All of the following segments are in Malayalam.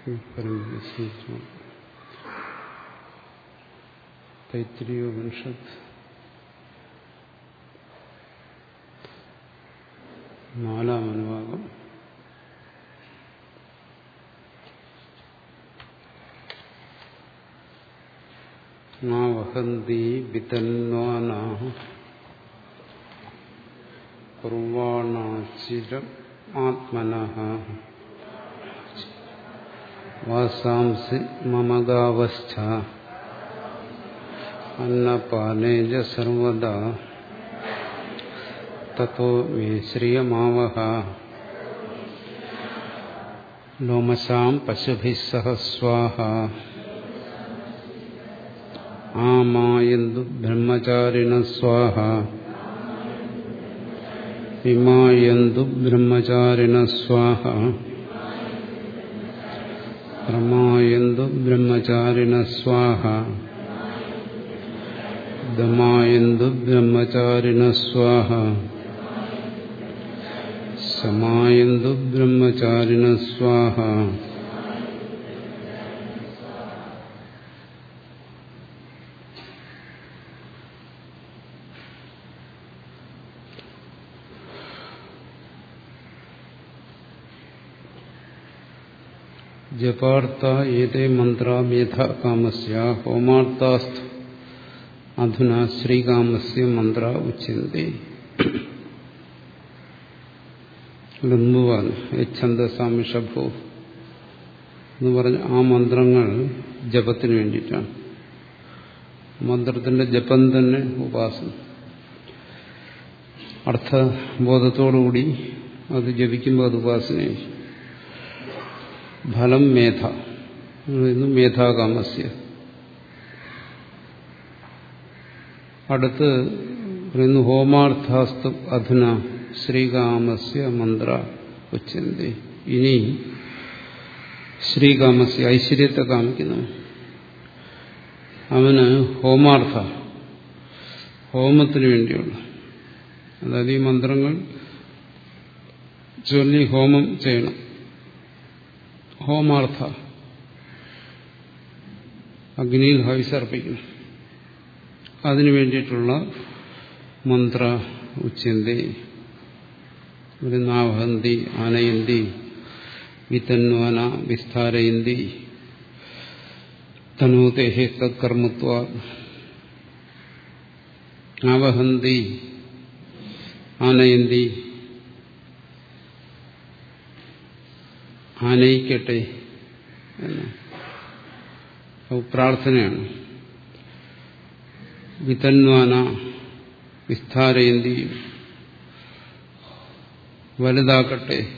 പരമശീലം തൈത്രിയോപനിഷത്ത് നാലാം അനുഭാഗം വഹന്തി വിതന്വാന കുർവാണാചിരം ആത്മന വാസാംസി മമഗാവശ്ച അന്നപാനേജ സർവദാ തത്തോ മേ ശ്രിയമാവഹ ലോമശാം പശുഭിः സഹ സ്വാഹ ആമായന്തു ബ്രഹ്മചാരിണ സ്വാഹ വിമായന്തു ബ്രഹ്മചാരിണ സ്വാഹ പ്രമായന്തു ബ്രഹ്മചാരിണ സ്വാഹ ദമായന്തു ബ്രഹ്മചാരിണ സ്വാഹ സമായന്തു ബ്രഹ്മചാരിണ സ്വാഹ ജപാർത്ഥ ഏതേ മന്ത്രാമേധ കാമസ്യ ഹോമാർത്ഥാസ്ഥ അധുന ശ്രീകാമസ്യ മന്ത്ര ഉച്ചന്തി ഛന്ദസാമിഷഭോ എന്ന് പറഞ്ഞ ആ മന്ത്രങ്ങൾ ജപത്തിന് വേണ്ടിയിട്ടാണ്. മന്ത്രത്തിന്റെ ജപം തന്നെ ഉപാസന. അർത്ഥബോധത്തോടുകൂടി അത് ജപിക്കുമ്പോൾ അത് ഉപാസനയായി ഫലം മേധ. മേധാകാമസ്യ. അടുത്ത് പറയുന്നു ഹോമാർത്ഥാസ്തു അധുന ശ്രീകാമസ്യ മന്ത്ര ഉച്ചന്തി ഇനി ശ്രീകാമസ്യ ഐശ്വര്യത്തെ കാമിക്കുന്നു അവന് ഹോമാർത്ഥ ഹോമത്തിന് വേണ്ടിയുള്ള. അതായത് ഈ മന്ത്രങ്ങൾ ചൊല്ലി ഹോമം ചെയ്യണം. ഹോമാർത്ഥ. അഗ്നിയിൽ ഹവിസർപ്പിക്കണം അതിനു വേണ്ടിയിട്ടുള്ള മന്ത്ര ഉച്ചന്തി നാവഹന്തി ആനയന്തി വിതന്വാന വിസ്താരയന്തി തനൂതേഹി സത്കർമ്മത്വ ആവഹന്തി ആനയന്തി ആനയിക്കട്ടെ. എന്ന് പ്രാർത്ഥനയാണ്. വിതന്വാന വിസ്താരയന്തി വലുതാക്കട്ടെ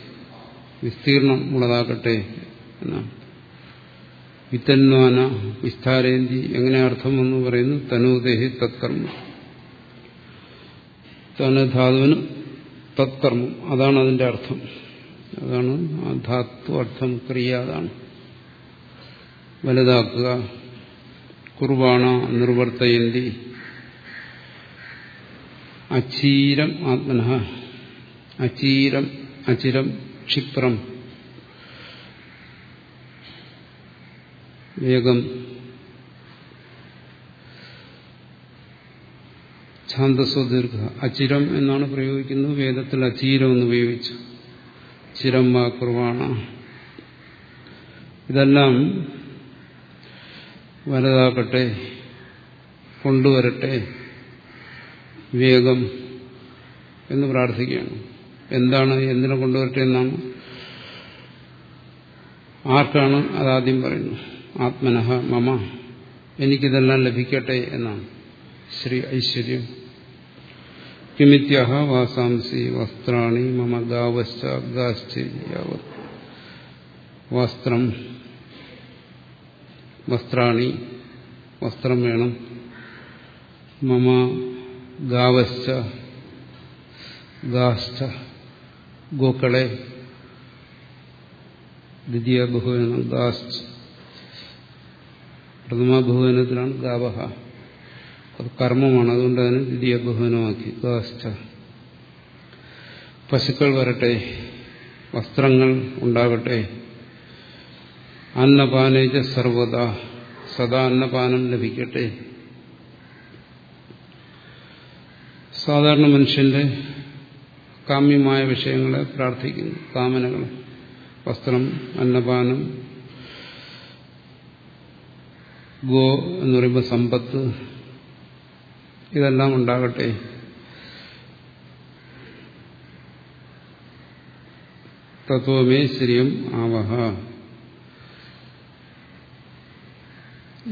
വിസ്തീർണം ഉള്ളതാക്കട്ടെ എന്നാണ് വിത്തന്വാന വിസ്താരേന്തി എങ്ങനെ അർത്ഥം എന്ന് പറയുന്നു? തനൂദേഹി തത്കർമ്മം. തനധാതുവിന് തത്കർമ്മം. അതാണ് അതിന്റെ അർത്ഥം. അതാണ് ആ ധാത്തു അർത്ഥം ക്രിയ വലുതാക്കുക കുർബാണ നിർവർത്തയന്തി അച്ചീരം ആത്മന അചീരം അചിരം ക്ഷിപ്രം വേഗം ഛാന്തസ്വദീർഘ അചിരം എന്നാണ് പ്രയോഗിക്കുന്നത് വേദത്തിൽ അചീരം എന്ന് ഉപയോഗിച്ചു. ചിരം വാ കുർവാണ. ഇതെല്ലാം വലുതാക്കട്ടെ കൊണ്ടുവരട്ടെ വേഗം എന്ന് പ്രാർത്ഥിക്കുകയാണ്. എന്താണ് എന്തിനെ കൊണ്ടുവരട്ടെ എന്നാണ്? ആർക്കാണ് അതാദ്യം പറയുന്നു ആത്മനഹ മമ. എനിക്കിതെല്ലാം ലഭിക്കട്ടെ എന്നാണ്. ശ്രീ ഐശ്വര്യം. കിമിത്യഹ വാസാംസി വസ്ത്രാണി മമ ദാവശ്ചാബ്ദാശ്ചര്യാവത് വസ്ത്രം വസ്ത്രാണി വസ്ത്രം വേണം। മമ ഗാവശ്ച ഗാശ്ച ഗോക്കളെ ദ്വിതീയ ബഹുവനം ഗാശ്ച പ്രഥമ ബഹുവനത്തിലാണ് ഗാവഹ കർമ്മമാണ്. അതുകൊണ്ട് അതിന് ദ്വിതീയ ബഹുവനമാക്കി പശുക്കൾ വരട്ടെ. വസ്ത്രങ്ങൾ ഉണ്ടാകട്ടെ. അന്നപാനേജ സർവത സദാ അന്നപാനം ലഭിക്കട്ടെ. സാധാരണ മനുഷ്യന്റെ കാമ്യമായ വിഷയങ്ങളെ പ്രാർത്ഥിക്കുന്നു. കാമനകൾ വസ്ത്രം അന്നപാനം ഗോ എന്ന് പറയുമ്പോൾ സമ്പത്ത് ഇതെല്ലാം ഉണ്ടാകട്ടെ. തത്വമേ ശ്രീയം ആവഹ.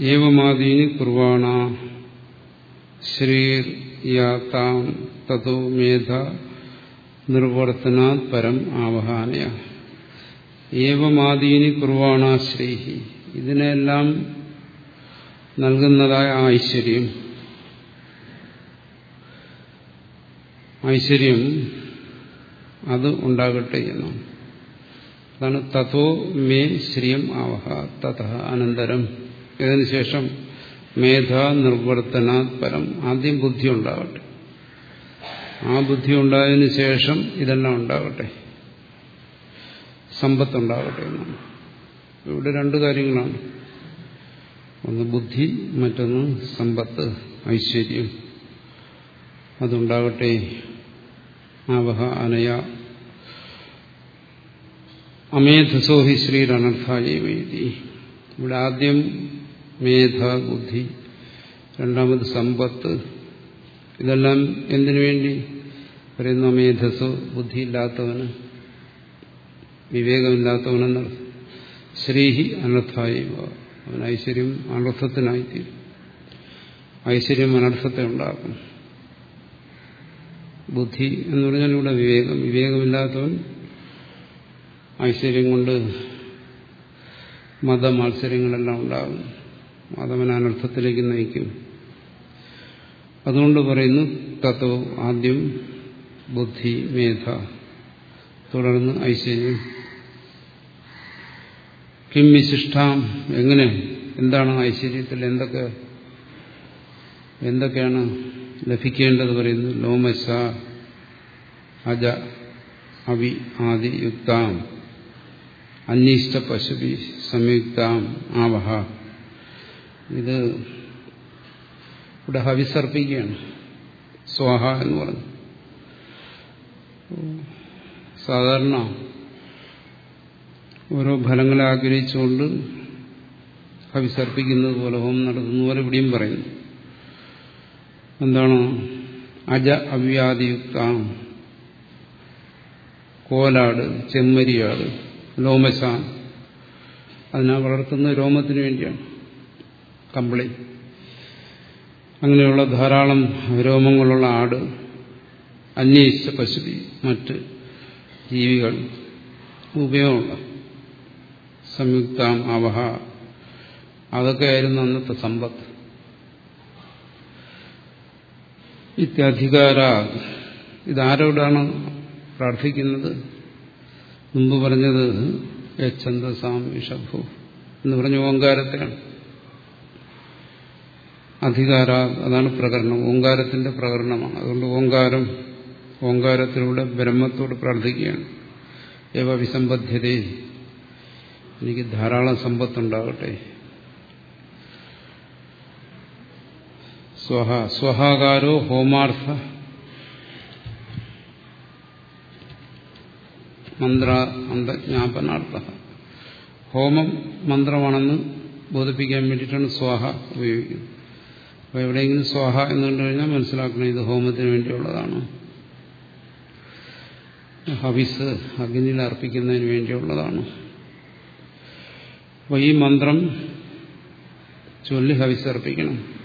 ഏവമാദീനി കുർവാണ. ശ്രീർ യാതാം തതോ മേധ നിർവർത്തനാത് പരം ആവഹാനയ. ഏവമാദീനി കുർവാണ ശ്രീഹി. ഇതിനെല്ലാം നൽകുന്നതായ ഐശ്വര്യം. ഐശ്വര്യം അത് ഉണ്ടാകട്ടെ എന്നാണ് അതാണ് തഥോ മേ ശ്രിയം ആവഹ തഥ അനന്തരം. ഇതിനുശേഷം മേധ നിർവർത്തന പരം. ആദ്യം ബുദ്ധി ഉണ്ടാകട്ടെ. ആ ബുദ്ധി ഉണ്ടായതിനു ശേഷം ഇതെല്ലാം ഉണ്ടാകട്ടെ. സമ്പത്തുണ്ടാകട്ടെ എന്നാണ്. ഇവിടെ രണ്ട് കാര്യങ്ങളാണ്. ഒന്ന് ബുദ്ധി മറ്റൊന്ന് സമ്പത്ത് ഐശ്വര്യം. അതുണ്ടാകട്ടെ. ആവഹ അനയ. അമേധസോ ഹി ശ്രീരനർത്ഥായ വേദി ഇവിടെ ആദ്യം മേധ ബുദ്ധി രണ്ടാമത് സമ്പത്ത്. ഇതെല്ലാം എന്തിനു വേണ്ടി? പറയുന്ന അമേധസോ ബുദ്ധിയില്ലാത്തവന് വിവേകമില്ലാത്തവനെന്ന് ശ്രീഹി അനർത്ഥായി അവൻ ഐശ്വര്യം അനർത്ഥത്തിനായിത്തീരും. ഐശ്വര്യം അനർത്ഥത്തെ ഉണ്ടാക്കും. ബുദ്ധി എന്ന് പറഞ്ഞാൽ ഇവിടെ വിവേകം. വിവേകമില്ലാത്തവൻ ഐശ്വര്യം കൊണ്ട് മതമത്സരങ്ങളെല്ലാം ഉണ്ടാകും. അതവൻ അനർത്ഥത്തിലേക്ക് നയിക്കും. അതുകൊണ്ട് പറയുന്നു തത്വ ആദ്യം ബുദ്ധി മേധ തുടർന്ന് ഐശ്വര്യം. കിം വിശിഷ്ടാം എങ്ങനെ? എന്താണ് ഐശ്വര്യത്തിൽ എന്തൊക്കെ എന്തൊക്കെയാണ് ലഭിക്കേണ്ടത് പറയുന്നു. ലോമസ അജ അവി ആദി യുക്താം. അന്വേഷിച്ച പശുവി സംയുക്താം ആവഹ. ഇത് ഇവിടെ ഹവിസർപ്പിക്കുകയാണ് സ്വാഹ എന്ന് പറഞ്ഞു. സാധാരണ ഓരോ ഫലങ്ങളെ ആഗ്രഹിച്ചുകൊണ്ട് ഹവിസർപ്പിക്കുന്നത് പോലെ ഹോം നടത്തുന്ന പോലെ ഇവിടെയും പറയുന്നു. എന്താണ്? അജ അവ്യാധിയുക്ത. കോലാട് ചെമ്മരിയാട് ലോമശാൻ. അതിനെ വളർത്തുന്ന രോമത്തിന് വേണ്ടിയാണ്. കമ്പിളി. അങ്ങനെയുള്ള ധാരാളം രോമങ്ങളുള്ള ആട് അന്വേഷിച്ച പശുവി മറ്റ് ജീവികൾ ഉപയോഗമുള്ള സംയുക്താം അവഹ. അതൊക്കെയായിരുന്നു അന്നത്തെ സമ്പത്ത്. ഇത്യധികാര ഇതാരോടാണ് പ്രാർത്ഥിക്കുന്നത്? മുമ്പ് പറഞ്ഞത് യച്ഛന്തസാം വിഷഭു എന്ന് പറഞ്ഞ ഓങ്കാരത്തെയാണ് അധികാര അതാണ് പ്രകരണം ഓങ്കാരത്തിന്റെ പ്രകരണമാണ് അതുകൊണ്ട് ഓങ്കാരം ഓങ്കാരത്തിലൂടെ ബ്രഹ്മത്തോട് പ്രാർത്ഥിക്കുകയാണ്. ഏവ വിസമ്പദ്ധ്യതേ. എനിക്ക് ധാരാളം സമ്പത്തുണ്ടാകട്ടെ സ്വഹ സ്വഹാകാരോ ഹോമാർത്ഥ. മന്ത്ര അന്തജ്ഞാപനാർത്ഥ ഹോമം മന്ത്രമാണെന്ന് ബോധിപ്പിക്കാൻ വേണ്ടിയിട്ടാണ് സ്വാഹ ഉപയോഗിക്കുന്നത്. അപ്പോൾ എവിടെയെങ്കിലും സ്വാഹ എന്ന് കണ്ടു കഴിഞ്ഞാൽ മനസ്സിലാക്കണം ഇത് ഹോമത്തിന് വേണ്ടിയുള്ളതാണ്. ഹവിസ് അഗ്നിയിൽ അർപ്പിക്കുന്നതിന് വേണ്ടിയുള്ളതാണ്. അപ്പോൾ ഈ മന്ത്രം ചൊല്ലി ഹവിസ് അർപ്പിക്കണം.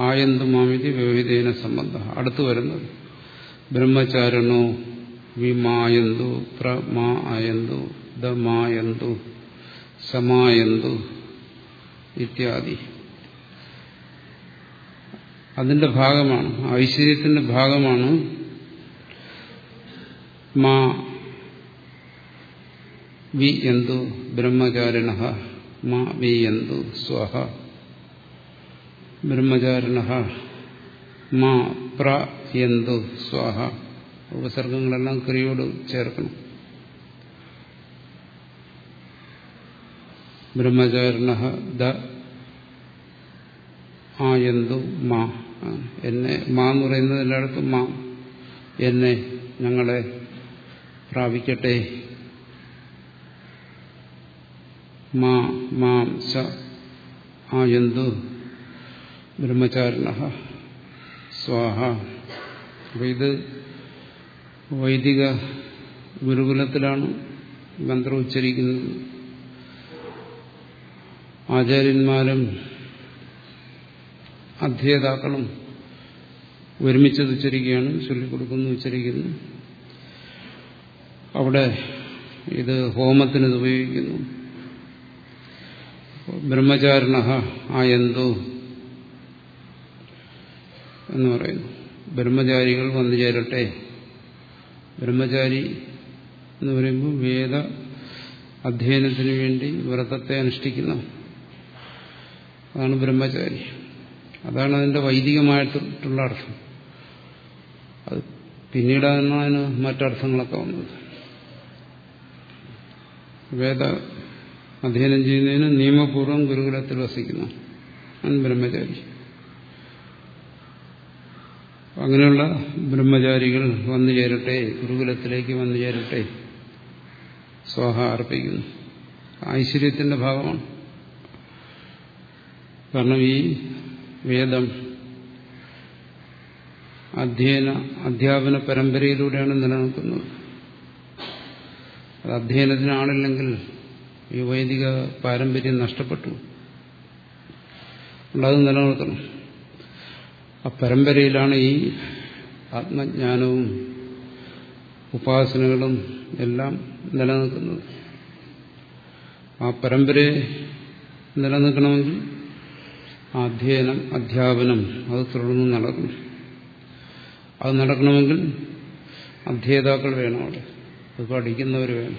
ആയന്തു മാമിതി വ്യവഹിതേന സംബന്ധ. അടുത്തു വരുന്നത്. ബ്രഹ്മചാരണോ വിമായന്തു പ്രമായന്തു ദമായന്തു സമായന്തു ഇത്യാദി. അതിന്റെ ഭാഗമാണ് ഐശ്വര്യത്തിന്റെ ഭാഗമാണ് മാ വി എന്തു ബ്രഹ്മചാരിണ മാ വി എന്തു സ്വഹ. ബ്രഹ്മചാരിണ. മാ പ്ര എന്തു സ്വാഹ. ഉപസർഗങ്ങളെല്ലാം ക്രിയോട് ചേർക്കണം. ബ്രഹ്മചാരിണ ദ ആ എന്തു മാ. എന്നെ മാ എന്ന് പറയുന്നത് എല്ലായിടത്തും മാ. എന്നെ ഞങ്ങളെ പ്രാപിക്കട്ടെ. മാ മാം സ ആ എന്തു ബ്രഹ്മചാരിണ. സ്വാഹ. അപ്പം ഇത് വൈദിക ഗുരുകുലത്തിലാണ് മന്ത്രം ഉച്ചരിക്കുന്നത്. ആചാര്യന്മാരും അധ്യേതാക്കളും ഒരുമിച്ച് ഉച്ചരിക്കുകയാണ് ചൊല്ലിക്കൊടുക്കുന്നു ഉച്ചരിക്കുന്നു. അവിടെ ഇത് ഹോമത്തിന് ഉപയോഗിക്കുന്നു. ബ്രഹ്മചാരിണ ആയന്തോ എന്ന് പറയുന്നു. ബ്രഹ്മചാരികൾ വന്നു ചേരട്ടെ. ബ്രഹ്മചാരി എന്ന് പറയുമ്പോൾ വേദ അധ്യയനത്തിന് വേണ്ടി വ്രതത്തെ അനുഷ്ഠിക്കുന്ന. അതാണ് ബ്രഹ്മചാരി. അതാണ് അതിന്റെ വൈദികമായിട്ടുള്ള അർത്ഥം. അത് പിന്നീടാണ് അതിന് മറ്റർത്ഥങ്ങളൊക്കെ വന്നത്. വേദ അധ്യയനം ചെയ്യുന്നതിന് നിയമപൂർവം ഗുരുകുലത്തിൽ വസിക്കുന്നു. ബ്രഹ്മചാരി. അങ്ങനെയുള്ള ബ്രഹ്മചാരികൾ വന്നു ചേരട്ടെ ഗുരുകുലത്തിലേക്ക് വന്നു ചേരട്ടെ. സ്വാഹ അർപ്പിക്കുന്നു. ഐശ്വര്യത്തിന്റെ ഭാഗമാണ് കാരണം ഈ വേദം അധ്യയന അധ്യാപന പരമ്പരയിലൂടെയാണ് നിലനിൽക്കുന്നത്. അത് അധ്യയനത്തിനാണില്ലെങ്കിൽ ഈ വൈദിക പാരമ്പര്യം നഷ്ടപ്പെട്ടു. അത് നിലനിർത്തണം. ആ പരമ്പരയിലാണ് ഈ ആത്മജ്ഞാനവും ഉപാസനകളും എല്ലാം നിലനിൽക്കുന്നത്. ആ പരമ്പരയെ നിലനിൽക്കണമെങ്കിൽ അധ്യയനം അധ്യാപനം അത് തുടർന്ന് നടക്കണം അത് നടക്കണമെങ്കിൽ അധ്യേതാക്കൾ വേണം അവിടെ. അത് പഠിക്കുന്നവർ വേണം.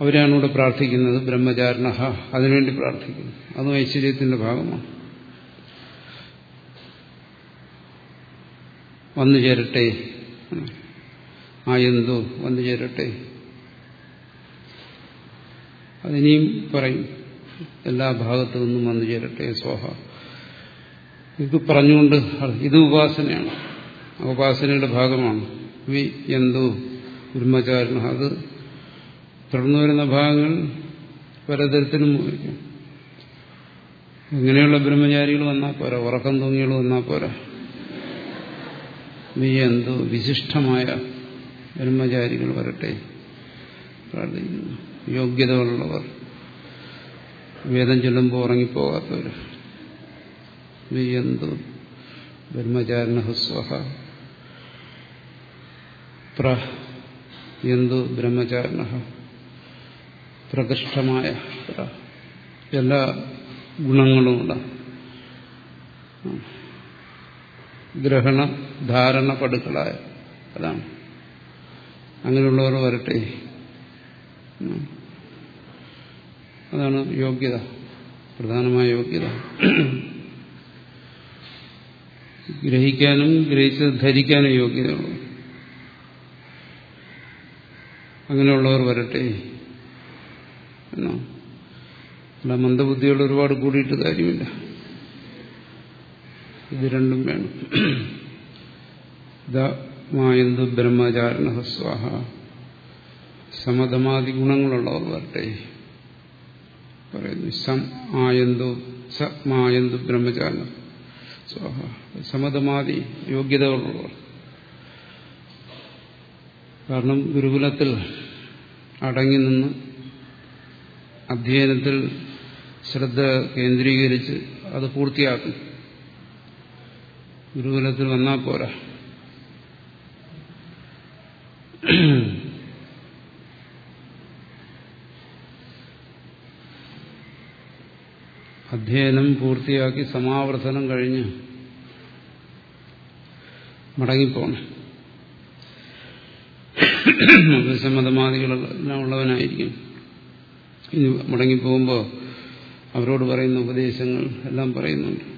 അവരാണ് ഇവിടെ പ്രാർത്ഥിക്കുന്നത്. ബ്രഹ്മചാരണ അതിനുവേണ്ടി പ്രാർത്ഥിക്കുന്നു. അതും ഐശ്വര്യത്തിന്റെ ഭാഗമാണ്. വന്നു ചേരട്ടെ. ആ എന്തോ വന്നു ചേരട്ടെ. അതിനിയും പറയും എല്ലാ ഭാഗത്തു നിന്നും വന്നു ചേരട്ടെ സ്വാഹ ഇത് പറഞ്ഞുകൊണ്ട് ഇത് ഉപാസനയാണ്. ഉപാസനയുടെ ഭാഗമാണ്. വി എന്തോ ബ്രഹ്മചാരണ. അത് തുടർന്നു വരുന്ന ഭാഗങ്ങൾ പലതരത്തിലും ഇങ്ങനെയുള്ള ബ്രഹ്മചാരികൾ വന്നാൽ പോരാ? ഉറക്കം തൂങ്ങികൾ വന്നാൽ പോരാ? നീ എന്തോ വിശിഷ്ടമായ ബ്രഹ്മചാരികൾ വരട്ടെ പ്രാർത്ഥിക്കുന്നു. യോഗ്യതകളുള്ളവർ. വേദം ചൊല്ലുമ്പോൾ ഉറങ്ങിപ്പോകാത്തവർ നീ എന്തോ ബ്രഹ്മചാരണ ഹസ്വഹ പ്ര എന്തു ബ്രഹ്മചാരണ പ്രകൃഷ്ടമായ എല്ലാ ഗുണങ്ങളുമുള്ള. ഗ്രഹണ ധാരണ പടുക്കളായ. അതാണ്. അങ്ങനെയുള്ളവർ വരട്ടെ. അതാണ് യോഗ്യത. പ്രധാനമായ യോഗ്യത. ഗ്രഹിക്കാനും ഗ്രഹിച്ച് ധരിക്കാനും യോഗ്യതയുള്ളൂ അങ്ങനെയുള്ളവർ വരട്ടെ. എന്നാ. മന്ദബുദ്ധികൾ ഒരുപാട് കൂടിയിട്ട് കാര്യമില്ല. ഇത് രണ്ടും വേണം. മായന്തു ബ്രഹ്മചാരണ സ്വാഹ. സമതമാതി ഗുണങ്ങളുള്ളവർ വരട്ടെ. പറയുന്നു സം ആയന്തു സ മായന്തു ബ്രഹ്മചാരണം സ്വാഹ. സമതമാതി യോഗ്യതകളുള്ളവർ. കാരണം ഗുരുകുലത്തിൽ അടങ്ങി നിന്ന് അധ്യയനത്തിൽ ശ്രദ്ധ കേന്ദ്രീകരിച്ച് അത് പൂർത്തിയാക്കും. ഗുരുകുലത്തിൽ വന്നാൽ പോരാ. അധ്യയനം പൂർത്തിയാക്കി സമാവർത്തനം കഴിഞ്ഞ് മടങ്ങിപ്പോണം സമ്മതമാദികളെല്ലാം ഉള്ളവനായിരിക്കും. ഇനി മടങ്ങിപ്പോകുമ്പോൾ അവരോട് പറയുന്ന ഉപദേശങ്ങൾ എല്ലാം പറയുന്നുണ്ട്.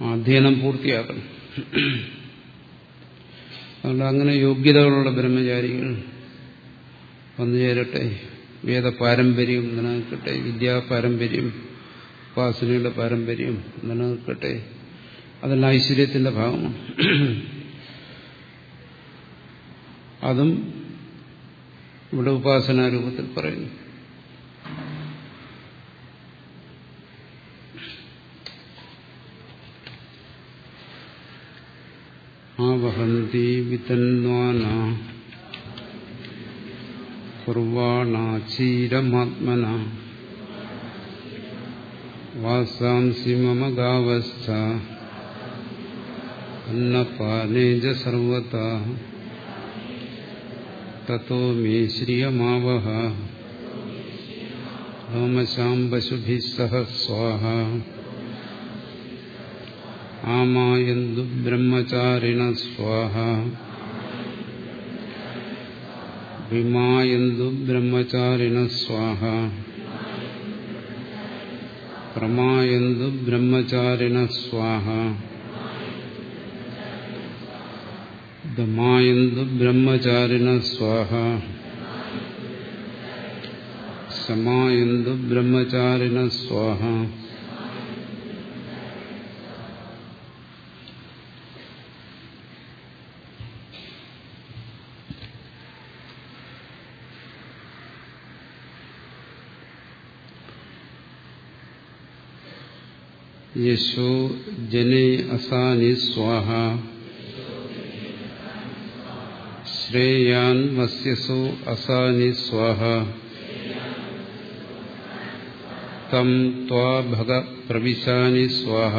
അധ്യയനം പൂർത്തിയാക്കണം. അതുകൊണ്ട് അങ്ങനെ യോഗ്യതകളുള്ള ബ്രഹ്മചാരികൾ വന്നു ചേരട്ടെ. വേദ പാരമ്പര്യം നിലനിൽക്കട്ടെ വിദ്യാ പാരമ്പര്യം ഉപാസനയുടെ പാരമ്പര്യം നിലനിൽക്കട്ടെ അതെല്ലാം ഐശ്വര്യത്തിന്റെ ഭാഗമാണ്. അതും ഇവിടെ ഉപാസനാരൂപത്തിൽ പറയുന്നു. ആവഹന്തി വിതന്വാന കുർവാണാചീരമാത്മന വാസാംസി മമ ഗാവശ്ച അന്നപാനേജ സർവത തത്തോ മേ ശ്രിയമാവഹ ഹോമശാംബശുഭി സഹ സ്വാഹ ആമായന്തു ബ്രഹ്മചാരിണ സ്വാഹ വിമായന്തു ബ്രഹ്മചാരിണ സ്വാഹ പ്രമായന്തു ബ്രഹ്മചാരിണ സ്വാഹ ദമായന്തു ബ്രഹ്മചാരിണ സ്വാഹ ശമായന്തു ബ്രഹ്മചാരിണ സ്വാഹ യശോ ജനേ അസാനി സ്വാഹ ശ്രേയാൻ വസ്യസോ അസാനി സ്വാഹ തം ത്വാ ഭഗ പ്രവിശാനി സ്വാഹ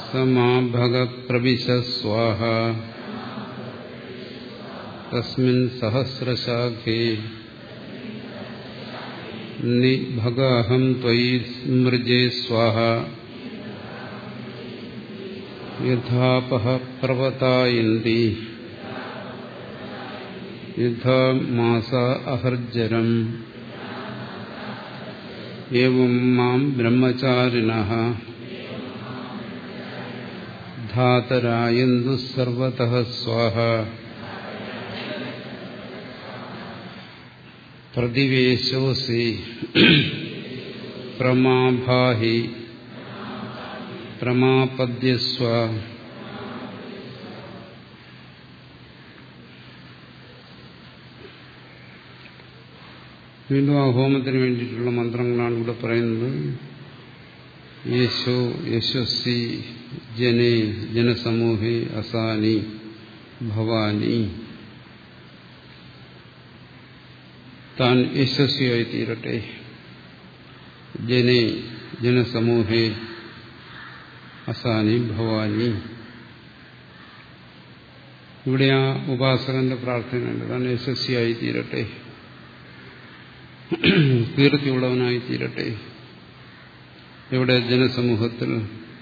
സമാ ഭഗ പ്രവിശ സ്വാഹ തസ്മിൻ സഹസ്രശാഖേ നിഭഗഹം ത്വയി സ്മൃജേ സ്വാഹ യഥാപഹ പ്രവതായന്തി യുദ്ധമാസ മാസ അഹർജരം ഏവം മാം ബ്രഹ്മചാരിണ ധാതരായന്തു സർവത സ്വാഹ പ്രതിവേശോസി പ്രമാഭാഹി പ്രമാപദ്യസ്വ. വീണ്ടും ആ ഹോമത്തിന് വേണ്ടിയിട്ടുള്ള മന്ത്രങ്ങളാണ് ഇവിടെ പറയുന്നത്. യേശോ യശസ്വി ജനേ ജനസമൂഹേ അസാനി ഭവാനി. താൻ യശസ്വിയായി തീരട്ടെ ജനേ ജനസമൂഹേ അസാനി ഭവാനി. ഇവിടെ ആ ഉപാസകന്റെ പ്രാർത്ഥനയുണ്ട് താൻ യശസ്വിയായി തീരട്ടെ കീർത്തിയുള്ളവനായി തീരട്ടെ ഇവിടെ ജനസമൂഹത്തിൽ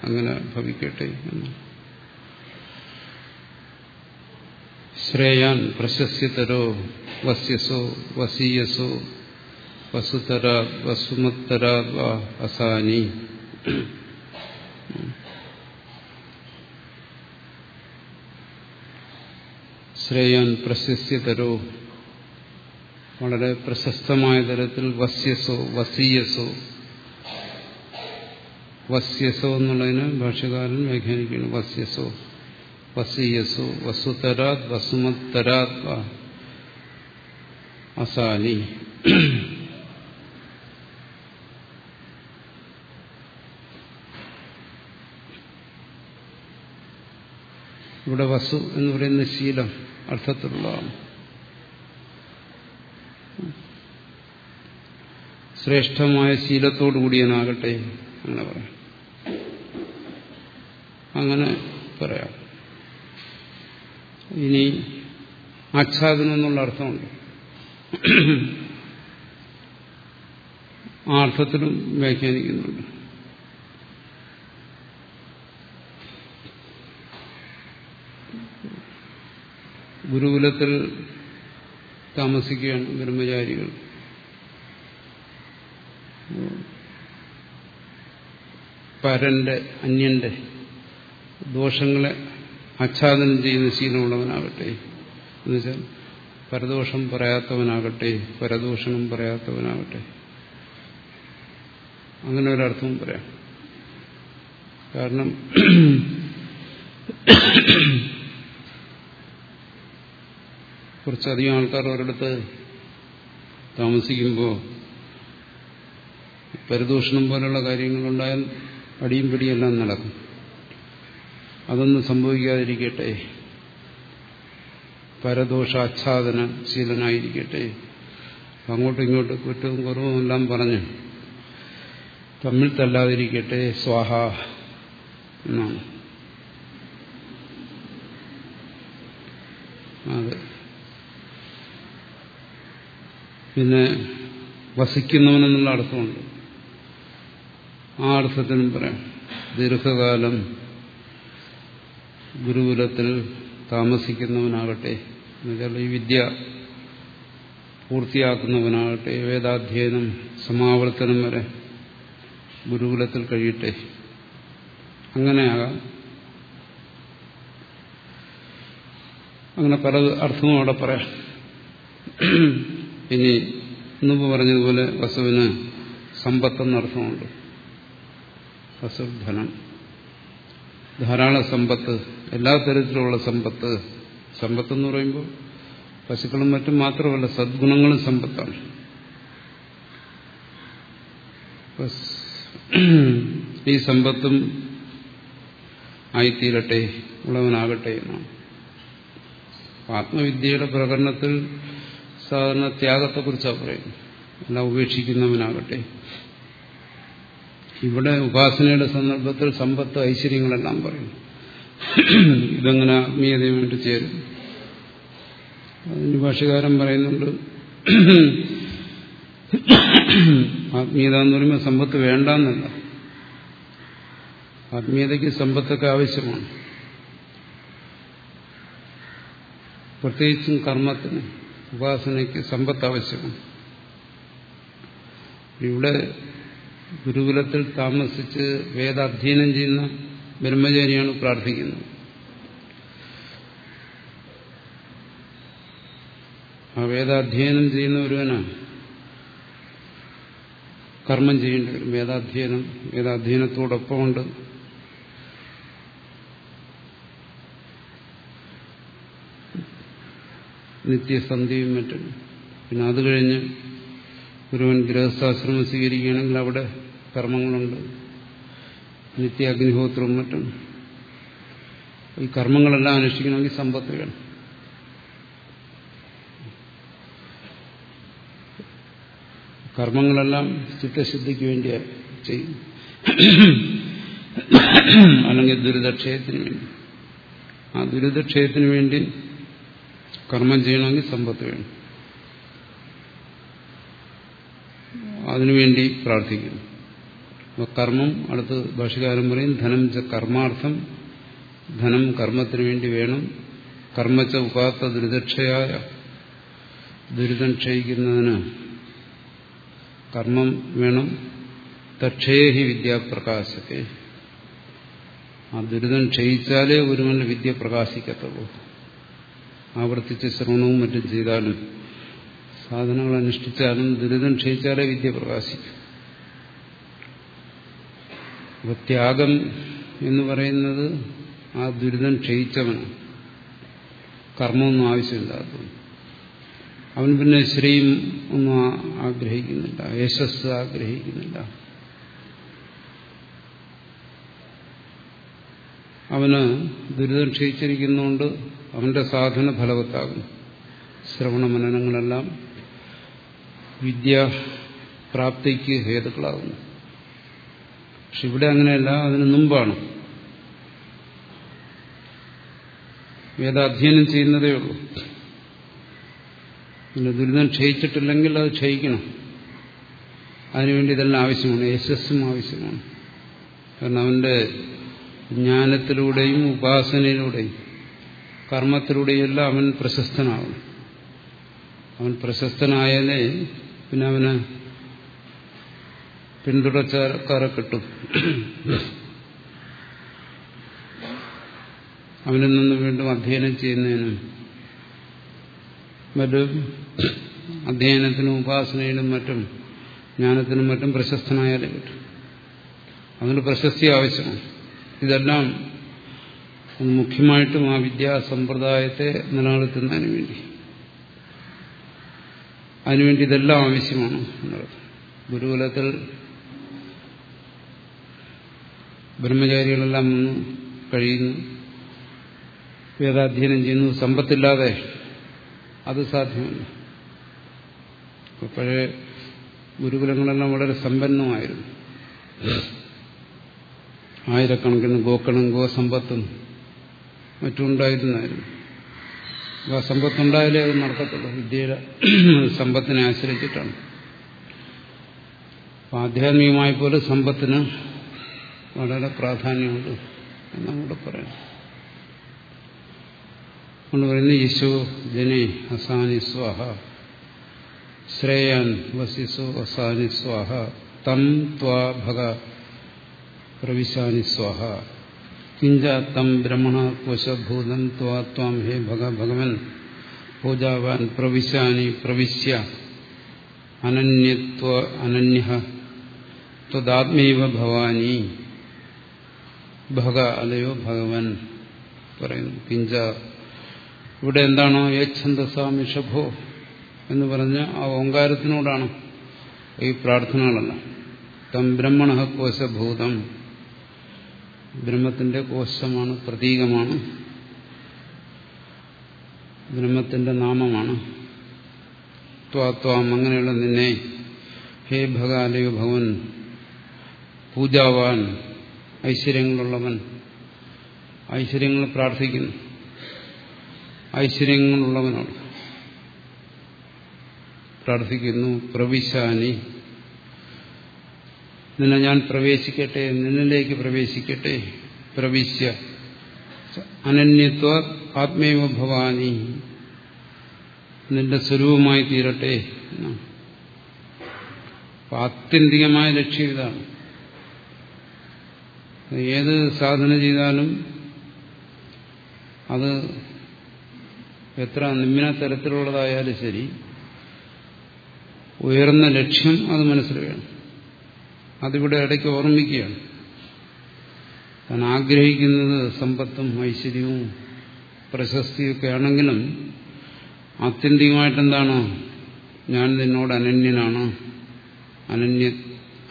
അങ്ങനെ ഭവിക്കട്ടെ എന്ന്. ശ്രേയാൻ പ്രശസ്യതരോ വസ്യസോ? വസീയസോ? വസുതരാ വസുമത്തരാ അസാനി. ശ്രേയാൻ പ്രശസ്യതരോ വളരെ പ്രശസ്തമായ തരത്തിൽ വസ്യസോ വസീയസോ. വസ്യസോ എന്നുള്ളതിന് ഭാഷകാരൻ വ്യാഖ്യാനിക്കുന്നു വസ്യസോ. വസീയസോ വസുതരാത് വസുമത്തരാത് അസാനി ഇവിടെ വസു എന്ന് പറയുന്ന ശീലം അർത്ഥത്തിലുള്ളതാണ് ശ്രേഷ്ഠമായ ശീലത്തോടു കൂടിയനാകട്ടെ അങ്ങനെ പറയാം അങ്ങനെ പറയാം. ഇനി ആച്ഛാദനം എന്നുള്ള അർത്ഥമുണ്ട്. ആ അർത്ഥത്തിലും വ്യാഖ്യാനിക്കുന്നുണ്ട്. ഗുരുകുലത്തിൽ താമസിക്കുകയാണ് ബ്രഹ്മചാരികൾ. പരന്റെ അന്യന്റെ ദോഷങ്ങളെ ആച്ഛാദനം ചെയ്യുന്ന ശീലമുള്ളവനാകട്ടെ. എന്നുവെച്ചാൽ പരദോഷം പറയാത്തവനാകട്ടെ പരദൂഷണം പറയാത്തവനാകട്ടെ. അങ്ങനെ ഒരർത്ഥവും പറയാം. കാരണം കുറച്ചധികം ആൾക്കാർ ഒരിടത്ത് താമസിക്കുമ്പോൾ പരിദൂഷണം പോലുള്ള കാര്യങ്ങളുണ്ടായാൽ അടിയും പിടിയെല്ലാം നടക്കും. അതൊന്നും സംഭവിക്കാതിരിക്കട്ടെ. പരദോഷാച്ഛാദന ശീലനായിരിക്കട്ടെ. അങ്ങോട്ടും ഇങ്ങോട്ടും കുറ്റവും കുറവും എല്ലാം പറഞ്ഞു തമ്മിൽ തല്ലാതിരിക്കട്ടെ. സ്വാഹ എന്നാണ്. അതെ. പിന്നെ വസിക്കുന്നവനെന്നുള്ള അർത്ഥമുണ്ട്. ആ അർത്ഥത്തിനും പറയാം. ദീർഘകാലം ഗുരുകുലത്തിൽ താമസിക്കുന്നവനാകട്ടെ എന്നുവെച്ചാൽ ഈ വിദ്യ പൂർത്തിയാക്കുന്നവനാകട്ടെ വേദാധ്യയനം സമാവർത്തനം വരെ ഗുരുകുലത്തിൽ കഴിയട്ടെ. അങ്ങനെയാകാം. അങ്ങനെ പല അർത്ഥവും അവിടെ പറയാം. ഇനി മുമ്പ് പറഞ്ഞതുപോലെ വസുവിന് സമ്പത്തെന്നർത്ഥമുണ്ട് വസു ധനം ധാരാളം സമ്പത്ത് എല്ലാ തരത്തിലുള്ള സമ്പത്ത്. സമ്പത്തെന്ന് പറയുമ്പോൾ പശുക്കളും മറ്റും മാത്രമല്ല സദ്ഗുണങ്ങളും സമ്പത്താണ്. ഈ സമ്പത്തും ആയിത്തീരട്ടെ ഉള്ളവനാകട്ടെ എന്നാണ്. ആത്മവിദ്യയുടെ പ്രകടനത്തിൽ സാധാരണ ത്യാഗത്തെക്കുറിച്ചാണ് പറയുന്നത്. എല്ലാം ഉപേക്ഷിക്കുന്നവനാകട്ടെ. ഇവിടെ ഉപാസനയുടെ സന്ദർഭത്തിൽ സമ്പത്ത് ഐശ്വര്യങ്ങളെല്ലാം പറയും. ഇതെങ്ങനെ ആത്മീയതയുമായിട്ട് ചേരും? അതിന് ഭാഷകാരൻ പറയുന്നുണ്ട് ആത്മീയത എന്ന് പറയുമ്പോൾ സമ്പത്ത് വേണ്ടെന്നല്ല. ആത്മീയതയ്ക്ക് സമ്പത്തൊക്കെ ആവശ്യമാണ്. പ്രത്യേകിച്ചും കർമ്മത്തിന് ഉപാസനയ്ക്ക് സമ്പത്ത് ആവശ്യമാണ്. ഇവിടെ ഗുരുകുലത്തിൽ താമസിച്ച് വേദാധ്യയനം ചെയ്യുന്ന ബ്രഹ്മചാരിയാണ് പ്രാർത്ഥിക്കുന്നത്. ആ വേദാധ്യയനം ചെയ്യുന്ന ഒരുവനാണ് കർമ്മം ചെയ്യേണ്ടി വരും. വേദാധ്യയനം വേദാധ്യയനത്തോടൊപ്പമുണ്ട്. നിത്യസന്ധ്യയും മറ്റും. പിന്നെ അത് കഴിഞ്ഞ് ഒരുവൻ ഗൃഹസ്ഥാശ്രമം സ്വീകരിക്കുകയാണെങ്കിൽ അവിടെ കർമ്മങ്ങളുണ്ട്. നിത്യ അഗ്നിഹോത്രവും മറ്റും. ഈ കർമ്മങ്ങളെല്ലാം അനുഷ്ഠിക്കണമെങ്കിൽ സമ്പത്ത് വേണം. കർമ്മങ്ങളെല്ലാം ചിത്തശുദ്ധിക്ക് വേണ്ടി ചെയ്യും. അല്ലെങ്കിൽ ദുരിതക്ഷയത്തിന് വേണ്ടി. ആ ദുരിതക്ഷയത്തിന് വേണ്ടി കർമ്മം ചെയ്യണമെങ്കിൽ സമ്പത്ത് വേണം. അതിനുവേണ്ടി പ്രാർത്ഥിക്കുന്നു. കർമ്മം അടുത്ത് ഭാഷകാരം പറയും ധനം ച കർമാർത്ഥം ധനം കർമ്മത്തിന് വേണ്ടി വേണം. കർമ്മച്ച ഉപാത്ത ദുരിതക്ഷയായ ദുരിതം ക്ഷയിക്കുന്നതിന് കർമ്മം വേണം. തക്ഷേഹി വിദ്യാപ്രകാശത്തെ. ആ ദുരിതം ക്ഷയിച്ചാലേ ഒരുവന്റെ വിദ്യ പ്രകാശിക്കത്തുള്ളൂ. ആവർത്തിച്ച് ശ്രവണവും മറ്റും ചെയ്താലും സാധനങ്ങൾ അനുഷ്ഠിച്ചാലും ദുരിതം ക്ഷയിച്ചാലേ വിദ്യ പ്രകാശിക്കും അപ്പൊ ത്യാഗം എന്ന് പറയുന്നത് ആ ദുരിതം ക്ഷയിച്ചവന് കർമ്മമൊന്നും ആവശ്യമില്ലാത്തവൻ. അവൻ പിന്നെ ശ്രീയും ഒന്നും ആഗ്രഹിക്കുന്നില്ല. യശസ് ആഗ്രഹിക്കുന്നില്ല. അവന് ദുരിതം ക്ഷയിച്ചിരിക്കുന്നതുകൊണ്ട് അവന്റെ സാധന ഫലവത്താകുന്നു ശ്രവണ മനനങ്ങളെല്ലാം വിദ്യാപ്രാപ്തിക്ക് ഹേതുക്കളാകുന്നു. പക്ഷെ ഇവിടെ അങ്ങനെയല്ല അതിന് മുമ്പാണ്. വേദാധ്യയനം ചെയ്യുന്നതേ ഉള്ളൂ. പിന്നെ ദുരിതം ക്ഷയിച്ചിട്ടില്ലെങ്കിൽ അത് ക്ഷയിക്കണം. അതിനുവേണ്ടി ഇതെല്ലാം ആവശ്യമാണ്. യശസ്സും ആവശ്യമാണ്. കാരണം അവന്റെ ജ്ഞാനത്തിലൂടെയും ഉപാസനയിലൂടെയും കർമ്മത്തിലൂടെയും എല്ലാം അവൻ പ്രശസ്തനാകും അവൻ പ്രശസ്തനായാലേ പിന്നെ അവന് പിന്തുടർച്ചക്കാരെ കിട്ടും. അവനിൽ നിന്ന് വീണ്ടും അധ്യയനം ചെയ്യുന്നതിനും മറ്റും അധ്യയനത്തിനും ഉപാസനയിലും മറ്റും ജ്ഞാനത്തിനും മറ്റും പ്രശസ്തനായാലും കിട്ടും. അതിന് പ്രശസ്തി ആവശ്യമാണ്. ഇതെല്ലാം മുഖ്യമായിട്ടും ആ വിദ്യാസമ്പ്രദായത്തെ നിലനിർത്തുന്നതിന് വേണ്ടി. അതിനുവേണ്ടി ഇതെല്ലാം ആവശ്യമാണ് ഗുരുകുലത്തിൽ ബ്രഹ്മചാരികളെല്ലാം വന്നു കഴിയുന്നു. വേദാധ്യയനം ചെയ്യുന്നു. സമ്പത്തില്ലാതെ അത് സാധ്യമല്ല. പഴയ ഗുരുകുലങ്ങളെല്ലാം വളരെ സമ്പന്നമായിരുന്നു. ആയിരക്കണക്കിന് ഗോക്കളും ഗോസമ്പത്തും മറ്റും ഉണ്ടായിരുന്നായിരുന്നു ആ സമ്പത്തുണ്ടായാലേ അത് നടക്കത്തുള്ളൂ. വിദ്യയുടെ സമ്പത്തിനെ ആശ്രയിച്ചിട്ടാണ്. ആധ്യാത്മികമായ പോലെ സമ്പത്തിന് വളരെ പ്രാധാന്യമുണ്ട് എന്നങ്ങോട്ട് പറയാം കൊണ്ട് പറയുന്നത് യശോ ജനെ അസാനി സ്വാഹ. ശ്രേയാൻ വസിസോ അസാനി സ്വാഹ. തം ത്വാ ഭഗ. പ്രവിശാനി സ്വാഹ. കിഞ്ച തം ബ്രഹ്മണ കോശഭൂതം ത്വാ ത്വാം ഹേ ഭഗ ഭഗവൻ. പൂജാവാൻ പ്രവിശാനി പ്രവിശ്യ. അനന്യത്വ അനന്യ ത്വദാത്മൈവ ഭവാനി. ഭഗ അലയോ ഭഗവൻ പറയുന്നു. കിഞ്ച ഇവിടെ എന്താണോ യച്ഛന്തസാമിഷഭോ എന്ന് പറഞ്ഞ ആ ഓങ്കാരത്തിനോടാണ് ഈ പ്രാർത്ഥനകളല്ല. തം ബ്രഹ്മണ കോശഭൂതം ബ്രഹ്മത്തിന്റെ കോശമാണ് പ്രതീകമാണ്. ബ്രഹ്മത്തിന്റെ നാമമാണ്. ത്വാത്വാം അങ്ങനെയുള്ള നിന്നെ. ഹേ ഭഗാലയോ ഭഗവൻ പൂജാവാൻ ഐശ്വര്യങ്ങളുള്ളവൻ. ഐശ്വര്യങ്ങൾ പ്രാർത്ഥിക്കുന്നു. ഐശ്വര്യങ്ങളുള്ളവനാണ് പ്രാർത്ഥിക്കുന്നു പ്രവിശാനി. നിന്നെ ഞാൻ പ്രവേശിക്കട്ടെ നിന്നിലേക്ക് പ്രവേശിക്കട്ടെ. പ്രവിശ്യ. അനന്യത്വ ആത്മീവ ഭവാനി. നിന്റെ സ്വരൂപമായി തീരട്ടെ. ആത്യന്തികമായ ലക്ഷ്യം ഇതാണ്. ഏത് സാധന ചെയ്താലും അത് എത്ര നിമ്ന തരത്തിലുള്ളതായാലും ശരി ഉയർന്ന ലക്ഷ്യം അത് മനസ്സിൽ വേണം അതിവിടെ ഇടയ്ക്ക് ഓർമ്മിക്കുകയാണ്. താൻ ആഗ്രഹിക്കുന്നത് സമ്പത്തും ഐശ്വര്യവും പ്രശസ്തിയൊക്കെ ആണെങ്കിലും ആത്യന്തികമായിട്ടെന്താണ്? ഞാൻ നിന്നോട് അനന്യനാണ്. അനന്യ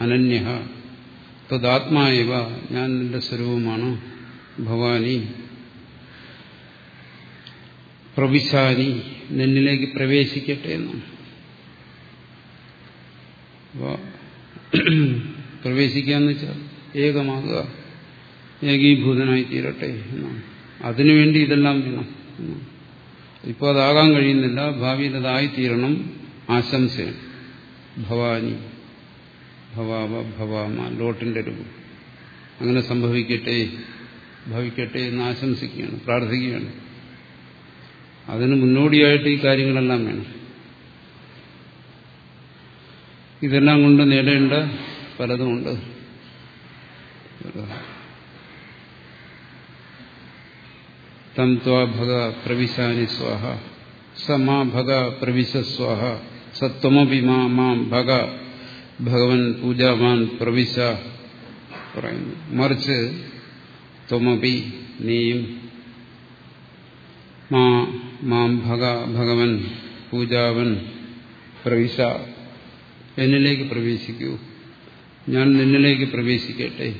അനന്യ തദാത്മാവ ഞാൻ നിന്റെ സ്വരൂപമാണ് ഭവാനി പ്രവിശാനി നിന്നിലേക്ക് പ്രവേശിക്കട്ടെ എന്നാണ് പ്രവേശിക്കുക എന്ന് വെച്ചാൽ ഏകമാകുക ഏകീഭൂതനായി തീരട്ടെ എന്നാണ് അതിനുവേണ്ടി ഇതെല്ലാം വേണം ഇപ്പോൾ അതാകാൻ കഴിയുന്നില്ല ഭാവിയിൽ അതായിത്തീരണം ആശംസയാണ് ഭവാനി. ഭവാവ ഭവാമ ലോട്ടിന്റെ രൂപം അങ്ങനെ സംഭവിക്കട്ടെ ഭവിക്കട്ടെ എന്ന് ആശംസിക്കുകയാണ് പ്രാർത്ഥിക്കുകയാണ്. അതിന് മുന്നോടിയായിട്ട് ഈ കാര്യങ്ങളെല്ലാം വേണം. ഇതെല്ലാം കൊണ്ട് നേടേണ്ട പലതുമുണ്ട് തം ത്വാ ഭഗ പ്രവിശാനി സ്വാഹ സമാ ഭഗ പ്രവിശ സ്വാഹ സത്വമപി മാം ഭഗ ഭഗവൻ പൂജാമാൻ പ്രവിശ പറയുന്നു. മറിച്ച് ത്വമപി നീയും മാ മാം ഭഗ ഭഗവൻ പൂജാവൻ പ്രവിശ എന്നിലേക്ക് പ്രവേശിക്കൂ. ഞാൻ നിന്നിലേക്ക് പ്രവേശിക്കട്ടെ.